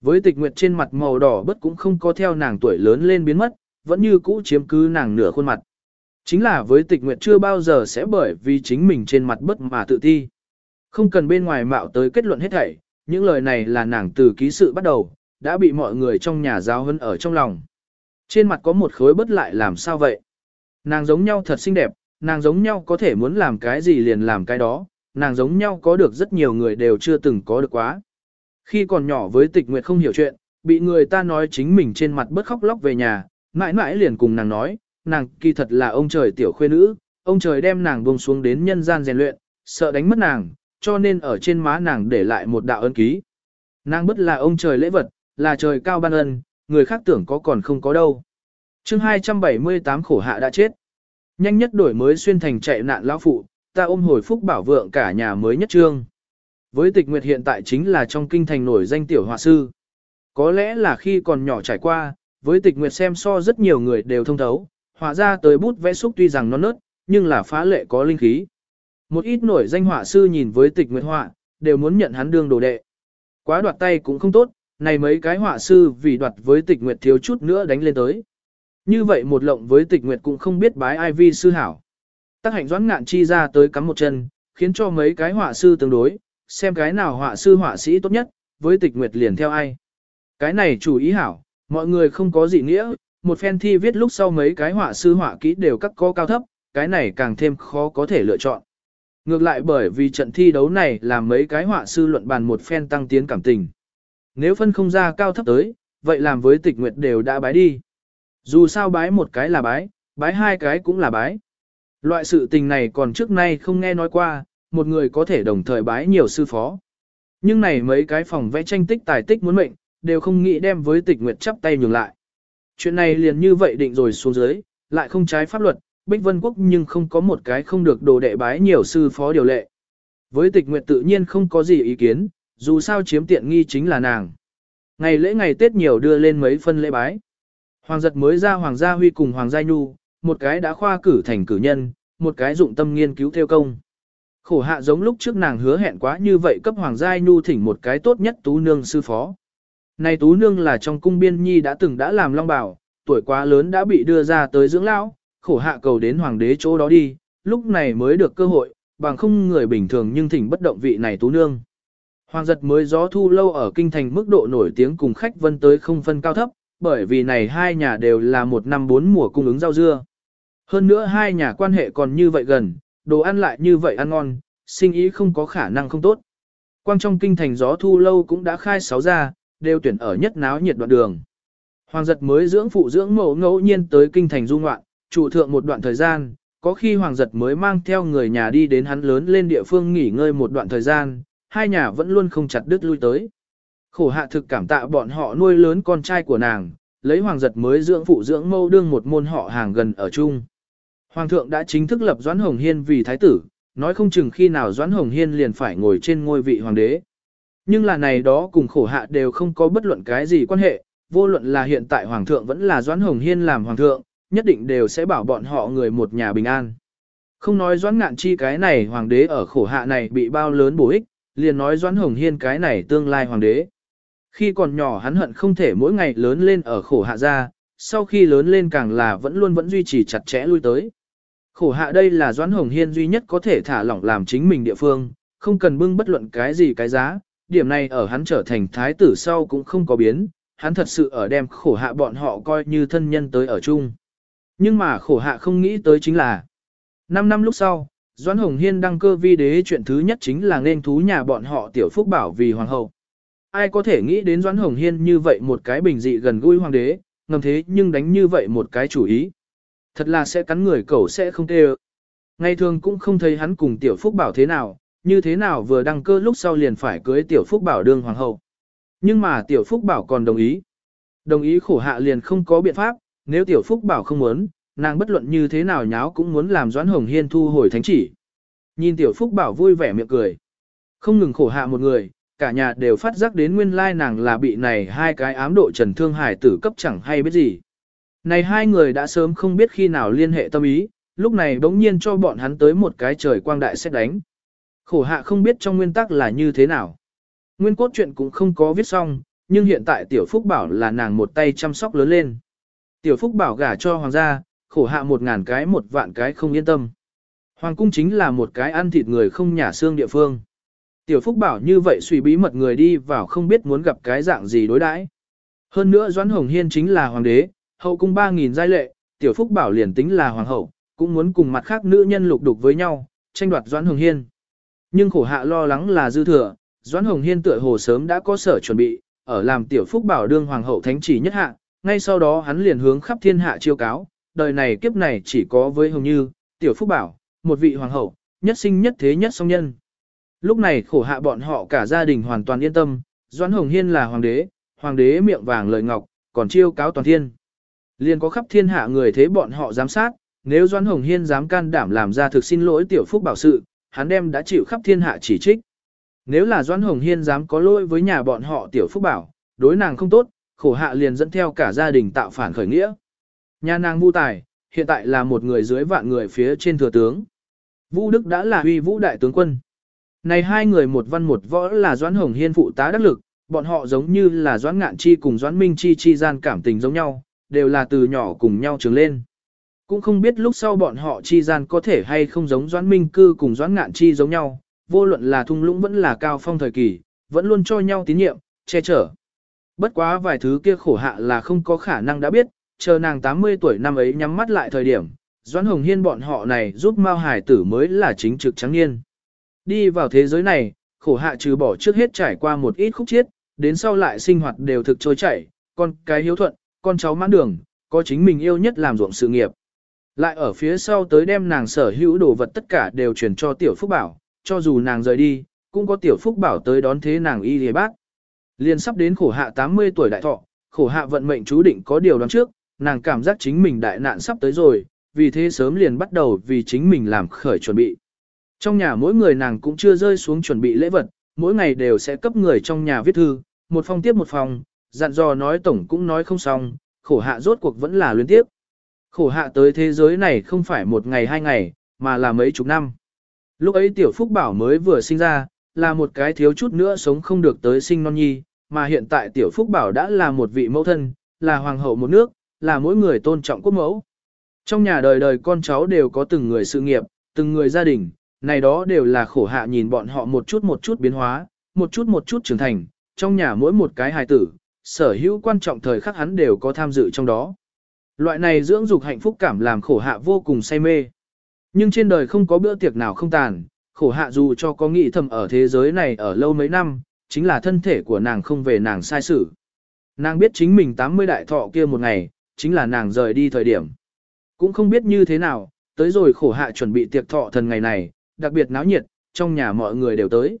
Với tịch nguyệt trên mặt màu đỏ bất cũng không có theo nàng tuổi lớn lên biến mất, vẫn như cũ chiếm cứ nàng nửa khuôn mặt. Chính là với tịch nguyệt chưa bao giờ sẽ bởi vì chính mình trên mặt bất mà tự ti. Không cần bên ngoài mạo tới kết luận hết thảy, những lời này là nàng từ ký sự bắt đầu, đã bị mọi người trong nhà giáo hơn ở trong lòng. Trên mặt có một khối bất lại làm sao vậy? Nàng giống nhau thật xinh đẹp, nàng giống nhau có thể muốn làm cái gì liền làm cái đó, nàng giống nhau có được rất nhiều người đều chưa từng có được quá. Khi còn nhỏ với tịch nguyệt không hiểu chuyện, bị người ta nói chính mình trên mặt bất khóc lóc về nhà, mãi mãi liền cùng nàng nói, nàng kỳ thật là ông trời tiểu khuê nữ, ông trời đem nàng buông xuống đến nhân gian rèn luyện, sợ đánh mất nàng, cho nên ở trên má nàng để lại một đạo ân ký. Nàng bất là ông trời lễ vật, là trời cao ban ân, người khác tưởng có còn không có đâu. chương 278 khổ hạ đã chết. Nhanh nhất đổi mới xuyên thành chạy nạn lão phụ, ta ôm hồi phúc bảo vượng cả nhà mới nhất trương. Với tịch nguyệt hiện tại chính là trong kinh thành nổi danh tiểu họa sư. Có lẽ là khi còn nhỏ trải qua, với tịch nguyệt xem so rất nhiều người đều thông thấu, họa ra tới bút vẽ xúc tuy rằng non nớt, nhưng là phá lệ có linh khí. Một ít nổi danh họa sư nhìn với tịch nguyệt họa, đều muốn nhận hắn đương đồ đệ. Quá đoạt tay cũng không tốt, này mấy cái họa sư vì đoạt với tịch nguyệt thiếu chút nữa đánh lên tới. Như vậy một lộng với tịch nguyệt cũng không biết bái ai vi sư hảo. Tác hạnh doãn ngạn chi ra tới cắm một chân, khiến cho mấy cái họa sư tương đối, xem cái nào họa sư họa sĩ tốt nhất, với tịch nguyệt liền theo ai. Cái này chủ ý hảo, mọi người không có gì nghĩa, một phen thi viết lúc sau mấy cái họa sư họa kỹ đều các có cao thấp, cái này càng thêm khó có thể lựa chọn. Ngược lại bởi vì trận thi đấu này làm mấy cái họa sư luận bàn một phen tăng tiến cảm tình. Nếu phân không ra cao thấp tới, vậy làm với tịch nguyệt đều đã bái đi. Dù sao bái một cái là bái, bái hai cái cũng là bái. Loại sự tình này còn trước nay không nghe nói qua, một người có thể đồng thời bái nhiều sư phó. Nhưng này mấy cái phòng vẽ tranh tích tài tích muốn mệnh, đều không nghĩ đem với tịch nguyệt chắp tay nhường lại. Chuyện này liền như vậy định rồi xuống dưới, lại không trái pháp luật, Bích Vân Quốc nhưng không có một cái không được đồ đệ bái nhiều sư phó điều lệ. Với tịch nguyệt tự nhiên không có gì ý kiến, dù sao chiếm tiện nghi chính là nàng. Ngày lễ ngày Tết nhiều đưa lên mấy phân lễ bái. Hoàng giật mới ra Hoàng gia Huy cùng Hoàng gia Nhu, một cái đã khoa cử thành cử nhân, một cái dụng tâm nghiên cứu theo công. Khổ hạ giống lúc trước nàng hứa hẹn quá như vậy cấp Hoàng gia Nhu thỉnh một cái tốt nhất tú nương sư phó. Này tú nương là trong cung biên nhi đã từng đã làm long bảo, tuổi quá lớn đã bị đưa ra tới dưỡng lão, khổ hạ cầu đến hoàng đế chỗ đó đi, lúc này mới được cơ hội, bằng không người bình thường nhưng thỉnh bất động vị này tú nương. Hoàng giật mới gió thu lâu ở kinh thành mức độ nổi tiếng cùng khách vân tới không phân cao thấp, bởi vì này hai nhà đều là một năm bốn mùa cung ứng rau dưa. Hơn nữa hai nhà quan hệ còn như vậy gần, đồ ăn lại như vậy ăn ngon, sinh ý không có khả năng không tốt. Quang trong kinh thành gió thu lâu cũng đã khai sáu ra, đều tuyển ở nhất náo nhiệt đoạn đường. Hoàng giật mới dưỡng phụ dưỡng mẫu ngẫu nhiên tới kinh thành du ngoạn, trụ thượng một đoạn thời gian, có khi hoàng giật mới mang theo người nhà đi đến hắn lớn lên địa phương nghỉ ngơi một đoạn thời gian, hai nhà vẫn luôn không chặt đứt lui tới. Khổ hạ thực cảm tạ bọn họ nuôi lớn con trai của nàng, lấy hoàng giật mới dưỡng phụ dưỡng mâu đương một môn họ hàng gần ở chung. Hoàng thượng đã chính thức lập Doãn Hồng Hiên vì thái tử, nói không chừng khi nào Doãn Hồng Hiên liền phải ngồi trên ngôi vị hoàng đế. Nhưng là này đó cùng khổ hạ đều không có bất luận cái gì quan hệ, vô luận là hiện tại hoàng thượng vẫn là Doãn Hồng Hiên làm hoàng thượng, nhất định đều sẽ bảo bọn họ người một nhà bình an. Không nói Doãn Ngạn Chi cái này hoàng đế ở khổ hạ này bị bao lớn bổ ích, liền nói Doãn Hồng Hiên cái này tương lai hoàng đế. Khi còn nhỏ hắn hận không thể mỗi ngày lớn lên ở khổ hạ ra, sau khi lớn lên càng là vẫn luôn vẫn duy trì chặt chẽ lui tới. Khổ hạ đây là Doãn Hồng Hiên duy nhất có thể thả lỏng làm chính mình địa phương, không cần bưng bất luận cái gì cái giá, điểm này ở hắn trở thành thái tử sau cũng không có biến, hắn thật sự ở đem khổ hạ bọn họ coi như thân nhân tới ở chung. Nhưng mà khổ hạ không nghĩ tới chính là, 5 năm lúc sau, Doãn Hồng Hiên đăng cơ vi đế chuyện thứ nhất chính là nên thú nhà bọn họ tiểu phúc bảo vì hoàng hậu. Ai có thể nghĩ đến Doãn Hồng Hiên như vậy một cái bình dị gần gũi hoàng đế, ngầm thế nhưng đánh như vậy một cái chủ ý. Thật là sẽ cắn người cẩu sẽ không tê Ngày thường cũng không thấy hắn cùng tiểu phúc bảo thế nào, như thế nào vừa đăng cơ lúc sau liền phải cưới tiểu phúc bảo đương hoàng hậu. Nhưng mà tiểu phúc bảo còn đồng ý. Đồng ý khổ hạ liền không có biện pháp, nếu tiểu phúc bảo không muốn, nàng bất luận như thế nào nháo cũng muốn làm Doãn Hồng Hiên thu hồi thánh chỉ. Nhìn tiểu phúc bảo vui vẻ miệng cười. Không ngừng khổ hạ một người, cả nhà đều phát giác đến nguyên lai nàng là bị này hai cái ám độ trần thương hải tử cấp chẳng hay biết gì. Này hai người đã sớm không biết khi nào liên hệ tâm ý, lúc này bỗng nhiên cho bọn hắn tới một cái trời quang đại xét đánh. Khổ hạ không biết trong nguyên tắc là như thế nào. Nguyên cốt truyện cũng không có viết xong, nhưng hiện tại Tiểu Phúc Bảo là nàng một tay chăm sóc lớn lên. Tiểu Phúc Bảo gả cho hoàng gia, khổ hạ một ngàn cái một vạn cái không yên tâm. Hoàng cung chính là một cái ăn thịt người không nhả xương địa phương. Tiểu Phúc Bảo như vậy suy bí mật người đi vào không biết muốn gặp cái dạng gì đối đãi. Hơn nữa Doãn Hồng Hiên chính là hoàng đế, hậu cung 3.000 giai lệ, Tiểu Phúc Bảo liền tính là hoàng hậu, cũng muốn cùng mặt khác nữ nhân lục đục với nhau, tranh đoạt Doãn Hồng Hiên. Nhưng khổ hạ lo lắng là dư thừa, Doãn Hồng Hiên tựa hồ sớm đã có sở chuẩn bị, ở làm Tiểu Phúc Bảo đương hoàng hậu thánh chỉ nhất hạ, ngay sau đó hắn liền hướng khắp thiên hạ chiêu cáo, đời này kiếp này chỉ có với Hồng Như, Tiểu Phúc Bảo, một vị hoàng hậu, nhất sinh nhất thế nhất song nhân. Lúc này khổ hạ bọn họ cả gia đình hoàn toàn yên tâm, Doãn Hồng Hiên là hoàng đế, hoàng đế miệng vàng lời ngọc, còn chiêu cáo toàn thiên. Liền có khắp thiên hạ người thế bọn họ giám sát, nếu Doãn Hồng Hiên dám can đảm làm ra thực xin lỗi tiểu phúc bảo sự, hắn đem đã chịu khắp thiên hạ chỉ trích. Nếu là Doãn Hồng Hiên dám có lỗi với nhà bọn họ tiểu phúc bảo, đối nàng không tốt, khổ hạ liền dẫn theo cả gia đình tạo phản khởi nghĩa. Nhà nàng Vu Tài, hiện tại là một người dưới vạn người phía trên thừa tướng. Vũ Đức đã là huy vũ đại tướng quân. Này hai người một văn một võ là Doãn Hồng Hiên phụ tá đắc lực, bọn họ giống như là Doãn Ngạn Chi cùng Doãn Minh Chi chi gian cảm tình giống nhau, đều là từ nhỏ cùng nhau trưởng lên. Cũng không biết lúc sau bọn họ chi gian có thể hay không giống Doãn Minh Cư cùng Doãn Ngạn Chi giống nhau, vô luận là thung lũng vẫn là cao phong thời kỳ, vẫn luôn cho nhau tín nhiệm, che chở. Bất quá vài thứ kia khổ hạ là không có khả năng đã biết, chờ nàng 80 tuổi năm ấy nhắm mắt lại thời điểm, Doãn Hồng Hiên bọn họ này giúp Mao Hải tử mới là chính trực trắng niên. Đi vào thế giới này, khổ hạ trừ bỏ trước hết trải qua một ít khúc chiết, đến sau lại sinh hoạt đều thực trôi chảy, con cái hiếu thuận, con cháu mãn đường, có chính mình yêu nhất làm ruộng sự nghiệp. Lại ở phía sau tới đem nàng sở hữu đồ vật tất cả đều chuyển cho tiểu phúc bảo, cho dù nàng rời đi, cũng có tiểu phúc bảo tới đón thế nàng y lìa bác. Liên sắp đến khổ hạ 80 tuổi đại thọ, khổ hạ vận mệnh chú định có điều đoán trước, nàng cảm giác chính mình đại nạn sắp tới rồi, vì thế sớm liền bắt đầu vì chính mình làm khởi chuẩn bị. Trong nhà mỗi người nàng cũng chưa rơi xuống chuẩn bị lễ vật, mỗi ngày đều sẽ cấp người trong nhà viết thư, một phong tiếp một phòng, dặn dò nói tổng cũng nói không xong, khổ hạ rốt cuộc vẫn là liên tiếp. Khổ hạ tới thế giới này không phải một ngày hai ngày, mà là mấy chục năm. Lúc ấy tiểu phúc bảo mới vừa sinh ra, là một cái thiếu chút nữa sống không được tới sinh non nhi, mà hiện tại tiểu phúc bảo đã là một vị mẫu thân, là hoàng hậu một nước, là mỗi người tôn trọng quốc mẫu. Trong nhà đời đời con cháu đều có từng người sự nghiệp, từng người gia đình, này đó đều là khổ hạ nhìn bọn họ một chút một chút biến hóa, một chút một chút trưởng thành, trong nhà mỗi một cái hài tử, sở hữu quan trọng thời khắc hắn đều có tham dự trong đó. Loại này dưỡng dục hạnh phúc cảm làm khổ hạ vô cùng say mê. Nhưng trên đời không có bữa tiệc nào không tàn, khổ hạ dù cho có nghĩ thầm ở thế giới này ở lâu mấy năm, chính là thân thể của nàng không về nàng sai sự. Nàng biết chính mình 80 đại thọ kia một ngày, chính là nàng rời đi thời điểm. Cũng không biết như thế nào, tới rồi khổ hạ chuẩn bị tiệc thọ thần ngày này, đặc biệt náo nhiệt, trong nhà mọi người đều tới.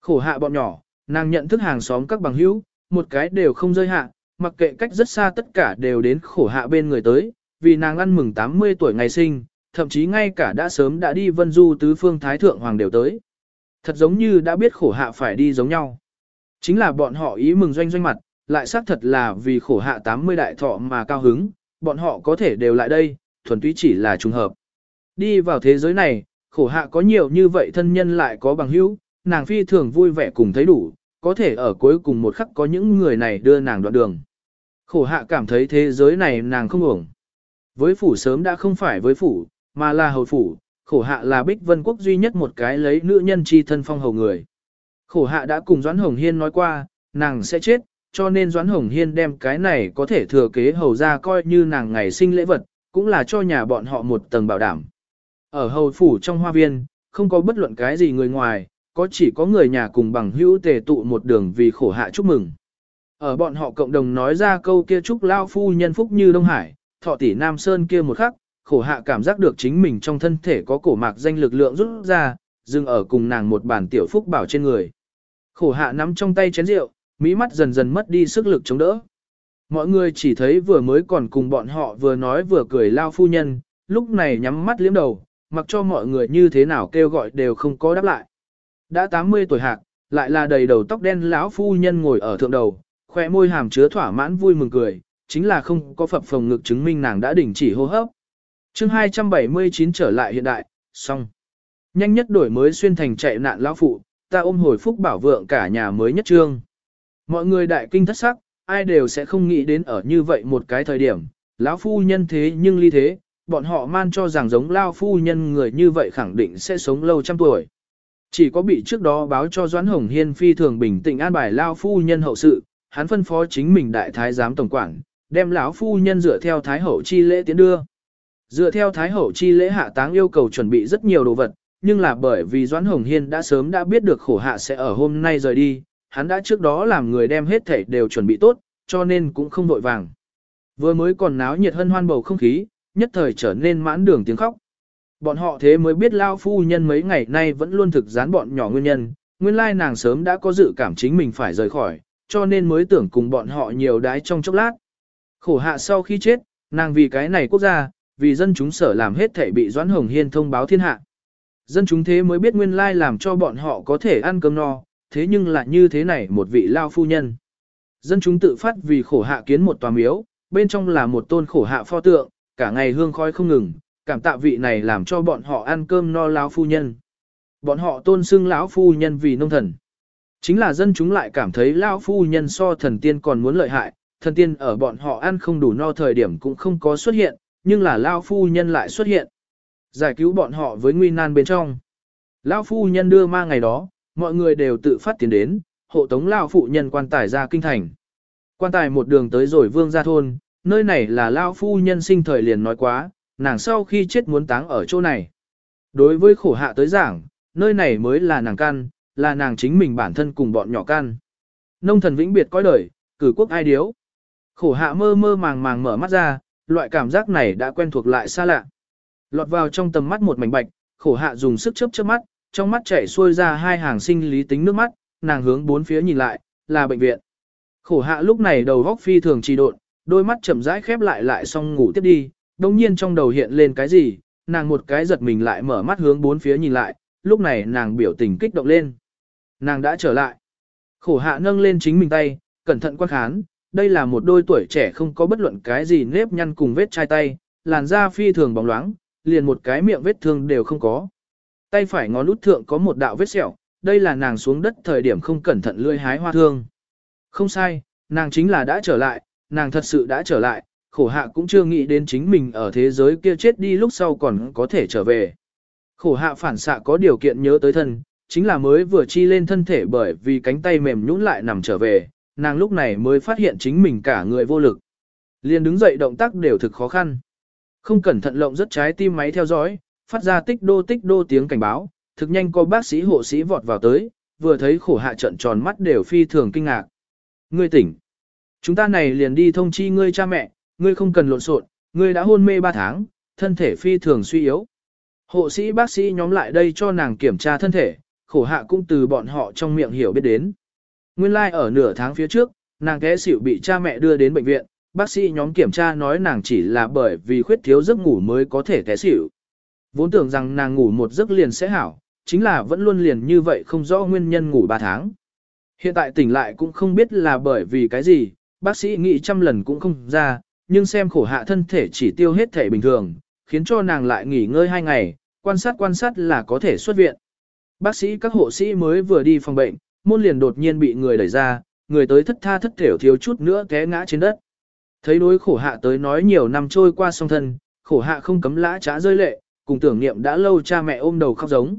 Khổ hạ bọn nhỏ, nàng nhận thức hàng xóm các bằng hữu, một cái đều không rơi hạ, mặc kệ cách rất xa tất cả đều đến khổ hạ bên người tới, vì nàng ăn mừng 80 tuổi ngày sinh, thậm chí ngay cả đã sớm đã đi vân du tứ phương thái thượng hoàng đều tới. Thật giống như đã biết khổ hạ phải đi giống nhau. Chính là bọn họ ý mừng doanh doanh mặt, lại xác thật là vì khổ hạ 80 đại thọ mà cao hứng, bọn họ có thể đều lại đây, thuần túy chỉ là trùng hợp. Đi vào thế giới này, khổ hạ có nhiều như vậy thân nhân lại có bằng hữu, nàng phi thường vui vẻ cùng thấy đủ, có thể ở cuối cùng một khắc có những người này đưa nàng đoạn đường. Khổ hạ cảm thấy thế giới này nàng không ổng. Với phủ sớm đã không phải với phủ, mà là hầu phủ, khổ hạ là bích vân quốc duy nhất một cái lấy nữ nhân chi thân phong hầu người. Khổ hạ đã cùng Doãn Hồng Hiên nói qua, nàng sẽ chết, cho nên Doãn Hồng Hiên đem cái này có thể thừa kế hầu ra coi như nàng ngày sinh lễ vật, cũng là cho nhà bọn họ một tầng bảo đảm. Ở hầu phủ trong hoa viên, không có bất luận cái gì người ngoài, có chỉ có người nhà cùng bằng hữu tề tụ một đường vì khổ hạ chúc mừng. Ở bọn họ cộng đồng nói ra câu kia chúc lao phu nhân phúc như Đông Hải, thọ tỷ Nam Sơn kia một khắc, khổ hạ cảm giác được chính mình trong thân thể có cổ mạc danh lực lượng rút ra, dừng ở cùng nàng một bản tiểu phúc bảo trên người. Khổ hạ nắm trong tay chén rượu, mỹ mắt dần dần mất đi sức lực chống đỡ. Mọi người chỉ thấy vừa mới còn cùng bọn họ vừa nói vừa cười lao phu nhân, lúc này nhắm mắt liếm đầu, mặc cho mọi người như thế nào kêu gọi đều không có đáp lại. Đã 80 tuổi hạc, lại là đầy đầu tóc đen lão phu nhân ngồi ở thượng đầu, khỏe môi hàm chứa thỏa mãn vui mừng cười, chính là không có phập phồng ngực chứng minh nàng đã đình chỉ hô hấp. chương 279 trở lại hiện đại, xong. Nhanh nhất đổi mới xuyên thành chạy nạn lão phụ, ta ôm hồi phúc bảo vượng cả nhà mới nhất trương. Mọi người đại kinh thất sắc, ai đều sẽ không nghĩ đến ở như vậy một cái thời điểm, lão phu nhân thế nhưng ly thế, bọn họ man cho rằng giống lao phu nhân người như vậy khẳng định sẽ sống lâu trăm tuổi. Chỉ có bị trước đó báo cho Doãn Hồng Hiên phi thường bình tĩnh an bài lao phu nhân hậu sự, hắn phân phó chính mình đại thái giám tổng quản, đem lão phu nhân dựa theo thái hậu chi lễ tiến đưa. Dựa theo thái hậu chi lễ hạ táng yêu cầu chuẩn bị rất nhiều đồ vật, nhưng là bởi vì Doãn Hồng Hiên đã sớm đã biết được khổ hạ sẽ ở hôm nay rời đi, hắn đã trước đó làm người đem hết thảy đều chuẩn bị tốt, cho nên cũng không vội vàng. Vừa mới còn náo nhiệt hân hoan bầu không khí, nhất thời trở nên mãn đường tiếng khóc. Bọn họ thế mới biết lao phu nhân mấy ngày nay vẫn luôn thực gián bọn nhỏ nguyên nhân, nguyên lai nàng sớm đã có dự cảm chính mình phải rời khỏi, cho nên mới tưởng cùng bọn họ nhiều đái trong chốc lát. Khổ hạ sau khi chết, nàng vì cái này quốc gia, vì dân chúng sở làm hết thể bị Doãn Hồng Hiên thông báo thiên hạ. Dân chúng thế mới biết nguyên lai làm cho bọn họ có thể ăn cơm no, thế nhưng lại như thế này một vị lao phu nhân. Dân chúng tự phát vì khổ hạ kiến một tòa miếu, bên trong là một tôn khổ hạ pho tượng, cả ngày hương khói không ngừng, cảm tạ vị này làm cho bọn họ ăn cơm no lão phu nhân. Bọn họ tôn xưng lão phu nhân vì nông thần. Chính là dân chúng lại cảm thấy lão phu nhân so thần tiên còn muốn lợi hại, thần tiên ở bọn họ ăn không đủ no thời điểm cũng không có xuất hiện, nhưng là lão phu nhân lại xuất hiện. Giải cứu bọn họ với nguy nan bên trong. Lão phu nhân đưa ma ngày đó, mọi người đều tự phát tiến đến, hộ tống lão phụ nhân quan tài ra kinh thành. Quan tài một đường tới rồi vương gia thôn, nơi này là lão phu nhân sinh thời liền nói quá, nàng sau khi chết muốn táng ở chỗ này. Đối với khổ hạ tới giảng, nơi này mới là nàng căn, là nàng chính mình bản thân cùng bọn nhỏ căn. Nông thần vĩnh biệt coi đời, cử quốc ai điếu. Khổ hạ mơ mơ màng màng mở mắt ra, loại cảm giác này đã quen thuộc lại xa lạ. Lọt vào trong tầm mắt một mảnh bạch, khổ hạ dùng sức chớp chớp mắt, trong mắt chảy xuôi ra hai hàng sinh lý tính nước mắt, nàng hướng bốn phía nhìn lại, là bệnh viện. Khổ hạ lúc này đầu góc phi thường trì độn, đôi mắt chậm rãi khép lại lại xong ngủ tiếp đi, đồng nhiên trong đầu hiện lên cái gì, nàng một cái giật mình lại mở mắt hướng bốn phía nhìn lại, lúc này nàng biểu tình kích động lên. Nàng đã trở lại. Khổ hạ nâng lên chính mình tay, cẩn thận quan khán, đây là một đôi tuổi trẻ không có bất luận cái gì nếp nhăn cùng vết chai tay, làn da phi thường bóng loáng, liền một cái miệng vết thương đều không có. Tay phải ngón út thượng có một đạo vết sẹo, đây là nàng xuống đất thời điểm không cẩn thận lươi hái hoa thương. Không sai, nàng chính là đã trở lại, nàng thật sự đã trở lại, khổ hạ cũng chưa nghĩ đến chính mình ở thế giới kia chết đi lúc sau còn có thể trở về. Khổ hạ phản xạ có điều kiện nhớ tới thân, chính là mới vừa chi lên thân thể bởi vì cánh tay mềm nhũn lại nằm trở về, nàng lúc này mới phát hiện chính mình cả người vô lực. Liền đứng dậy động tác đều thực khó khăn. Không cẩn thận lộng rất trái tim máy theo dõi, phát ra tích đô tích đô tiếng cảnh báo, thực nhanh có bác sĩ hộ sĩ vọt vào tới, vừa thấy khổ hạ trận tròn mắt đều phi thường kinh ngạc. Ngươi tỉnh. Chúng ta này liền đi thông chi ngươi cha mẹ, ngươi không cần lộn xộn, ngươi đã hôn mê 3 tháng, thân thể phi thường suy yếu. Hộ sĩ bác sĩ nhóm lại đây cho nàng kiểm tra thân thể, khổ hạ cũng từ bọn họ trong miệng hiểu biết đến. Nguyên lai like ở nửa tháng phía trước, nàng té xỉu bị cha mẹ đưa đến bệnh viện, bác sĩ nhóm kiểm tra nói nàng chỉ là bởi vì khuyết thiếu giấc ngủ mới có thể té xỉu. Vốn tưởng rằng nàng ngủ một giấc liền sẽ hảo, chính là vẫn luôn liền như vậy không rõ nguyên nhân ngủ 3 tháng. Hiện tại tỉnh lại cũng không biết là bởi vì cái gì, bác sĩ nghĩ trăm lần cũng không ra, nhưng xem khổ hạ thân thể chỉ tiêu hết thể bình thường, khiến cho nàng lại nghỉ ngơi hai ngày, quan sát quan sát là có thể xuất viện. Bác sĩ các hộ sĩ mới vừa đi phòng bệnh, môn liền đột nhiên bị người đẩy ra, người tới thất tha thất thểu thiếu chút nữa té ngã trên đất. Thấy đối khổ hạ tới nói nhiều năm trôi qua song thân, khổ hạ không cấm lã trá rơi lệ, cùng tưởng niệm đã lâu cha mẹ ôm đầu khóc giống.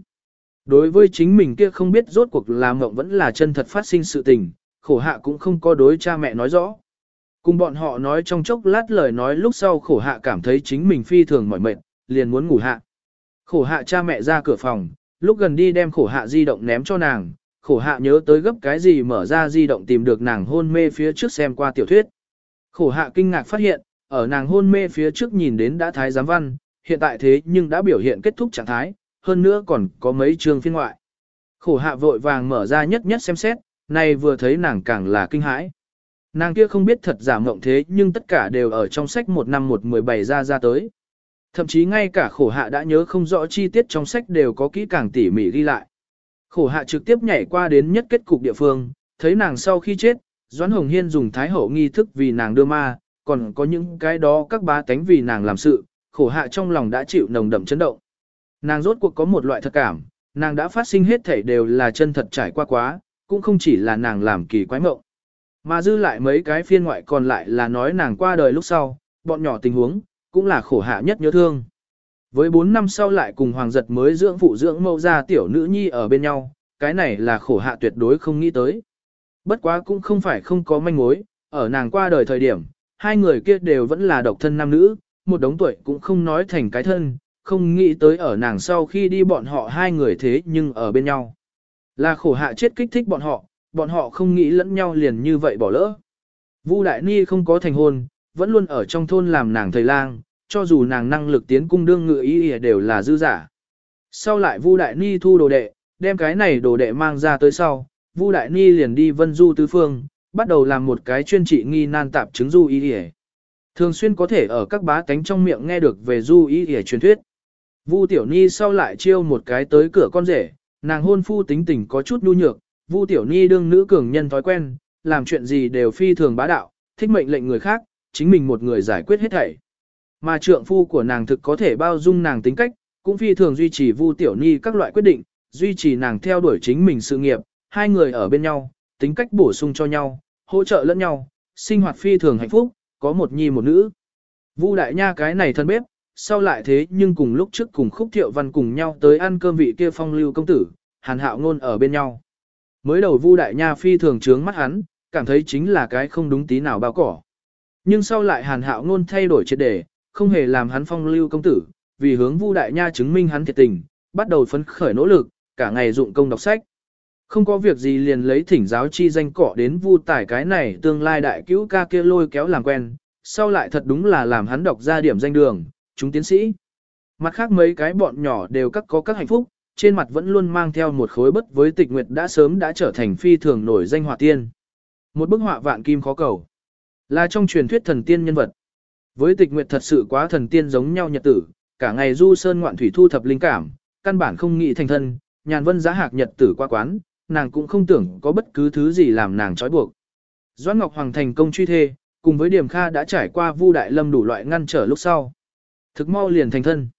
Đối với chính mình kia không biết rốt cuộc làm mộng vẫn là chân thật phát sinh sự tình, khổ hạ cũng không có đối cha mẹ nói rõ. Cùng bọn họ nói trong chốc lát lời nói lúc sau khổ hạ cảm thấy chính mình phi thường mỏi mệt, liền muốn ngủ hạ. Khổ hạ cha mẹ ra cửa phòng, lúc gần đi đem khổ hạ di động ném cho nàng, khổ hạ nhớ tới gấp cái gì mở ra di động tìm được nàng hôn mê phía trước xem qua tiểu thuyết. Khổ hạ kinh ngạc phát hiện, ở nàng hôn mê phía trước nhìn đến đã thái giám văn, hiện tại thế nhưng đã biểu hiện kết thúc trạng thái, hơn nữa còn có mấy chương phiên ngoại. Khổ hạ vội vàng mở ra nhất nhất xem xét, nay vừa thấy nàng càng là kinh hãi. Nàng kia không biết thật giả mộng thế nhưng tất cả đều ở trong sách một năm một mười bảy ra ra tới. Thậm chí ngay cả khổ hạ đã nhớ không rõ chi tiết trong sách đều có kỹ càng tỉ mỉ ghi lại. Khổ hạ trực tiếp nhảy qua đến nhất kết cục địa phương, thấy nàng sau khi chết, Doãn Hồng Hiên dùng thái hậu nghi thức vì nàng đưa ma, còn có những cái đó các bá tánh vì nàng làm sự, khổ hạ trong lòng đã chịu nồng đậm chấn động. Nàng rốt cuộc có một loại thật cảm, nàng đã phát sinh hết thảy đều là chân thật trải qua quá, cũng không chỉ là nàng làm kỳ quái mộng. Mà dư lại mấy cái phiên ngoại còn lại là nói nàng qua đời lúc sau, bọn nhỏ tình huống, cũng là khổ hạ nhất nhớ thương. Với 4 năm sau lại cùng hoàng giật mới dưỡng phụ dưỡng mâu ra tiểu nữ nhi ở bên nhau, cái này là khổ hạ tuyệt đối không nghĩ tới. Bất quá cũng không phải không có manh mối, ở nàng qua đời thời điểm, hai người kia đều vẫn là độc thân nam nữ, một đống tuổi cũng không nói thành cái thân, không nghĩ tới ở nàng sau khi đi bọn họ hai người thế nhưng ở bên nhau. Là khổ hạ chết kích thích bọn họ, bọn họ không nghĩ lẫn nhau liền như vậy bỏ lỡ. Vu Đại Ni không có thành hôn, vẫn luôn ở trong thôn làm nàng thầy lang, cho dù nàng năng lực tiến cung đương ngự ý đều là dư giả. Sau lại Vu Đại Ni thu đồ đệ, đem cái này đồ đệ mang ra tới sau, Vu Đại Ni liền đi vân du tứ phương, bắt đầu làm một cái chuyên trị nghi nan tạp chứng du ý y. Thường xuyên có thể ở các bá cánh trong miệng nghe được về du ý y truyền thuyết. Vu Tiểu Ni sau lại chiêu một cái tới cửa con rể, nàng hôn phu tính tình có chút nhu nhược, Vu Tiểu Ni đương nữ cường nhân thói quen, làm chuyện gì đều phi thường bá đạo, thích mệnh lệnh người khác, chính mình một người giải quyết hết thảy. Mà trượng phu của nàng thực có thể bao dung nàng tính cách, cũng phi thường duy trì Vu Tiểu Ni các loại quyết định, duy trì nàng theo đuổi chính mình sự nghiệp, hai người ở bên nhau, tính cách bổ sung cho nhau, hỗ trợ lẫn nhau, sinh hoạt phi thường hạnh phúc, có một nhi một nữ. Vu đại nha cái này thân bếp, sau lại thế nhưng cùng lúc trước cùng khúc thiệu văn cùng nhau tới ăn cơm vị kia phong lưu công tử, hàn hạo ngôn ở bên nhau. Mới đầu Vu đại nha phi thường trướng mắt hắn, cảm thấy chính là cái không đúng tí nào bao cỏ. Nhưng sau lại hàn hạo ngôn thay đổi triệt đề, không hề làm hắn phong lưu công tử, vì hướng Vu đại nha chứng minh hắn thiệt tình, bắt đầu phấn khởi nỗ lực, cả ngày dụng công đọc sách. Không có việc gì liền lấy thỉnh giáo chi danh cỏ đến vu Tài cái này tương lai đại cứu ca kia lôi kéo làm quen, sau lại thật đúng là làm hắn đọc ra điểm danh đường, chúng tiến sĩ. Mặt khác mấy cái bọn nhỏ đều các có các hạnh phúc, trên mặt vẫn luôn mang theo một khối bất với tịch nguyệt đã sớm đã trở thành phi thường nổi danh họa tiên. Một bức họa vạn kim khó cầu. Là trong truyền thuyết thần tiên nhân vật. Với tịch nguyệt thật sự quá thần tiên giống nhau nhật tử, cả ngày du sơn ngoạn thủy thu thập linh cảm, căn bản không nghĩ thành thân, nhàn vân giá hạc nhật tử qua quán, nàng cũng không tưởng có bất cứ thứ gì làm nàng trói buộc. Doãn Ngọc Hoàng thành công truy thê, cùng với Điểm Kha đã trải qua Vu Đại Lâm đủ loại ngăn trở lúc sau. Thực mau liền thành thân.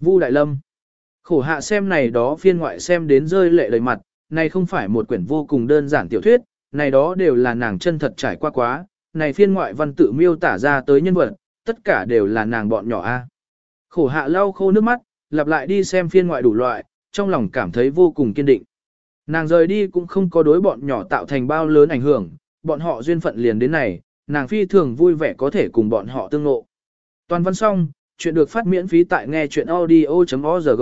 Vu Đại Lâm. Khổ hạ xem này đó phiên ngoại xem đến rơi lệ đầy mặt, này không phải một quyển vô cùng đơn giản tiểu thuyết, này đó đều là nàng chân thật trải qua quá, này phiên ngoại văn tự miêu tả ra tới nhân vật, tất cả đều là nàng bọn nhỏ a. Khổ hạ lau khô nước mắt, lặp lại đi xem phiên ngoại đủ loại, trong lòng cảm thấy vô cùng kiên định. Nàng rời đi cũng không có đối bọn nhỏ tạo thành bao lớn ảnh hưởng, bọn họ duyên phận liền đến này, nàng phi thường vui vẻ có thể cùng bọn họ tương ngộ. Toàn văn xong, chuyện được phát miễn phí tại nghe chuyện audio.org.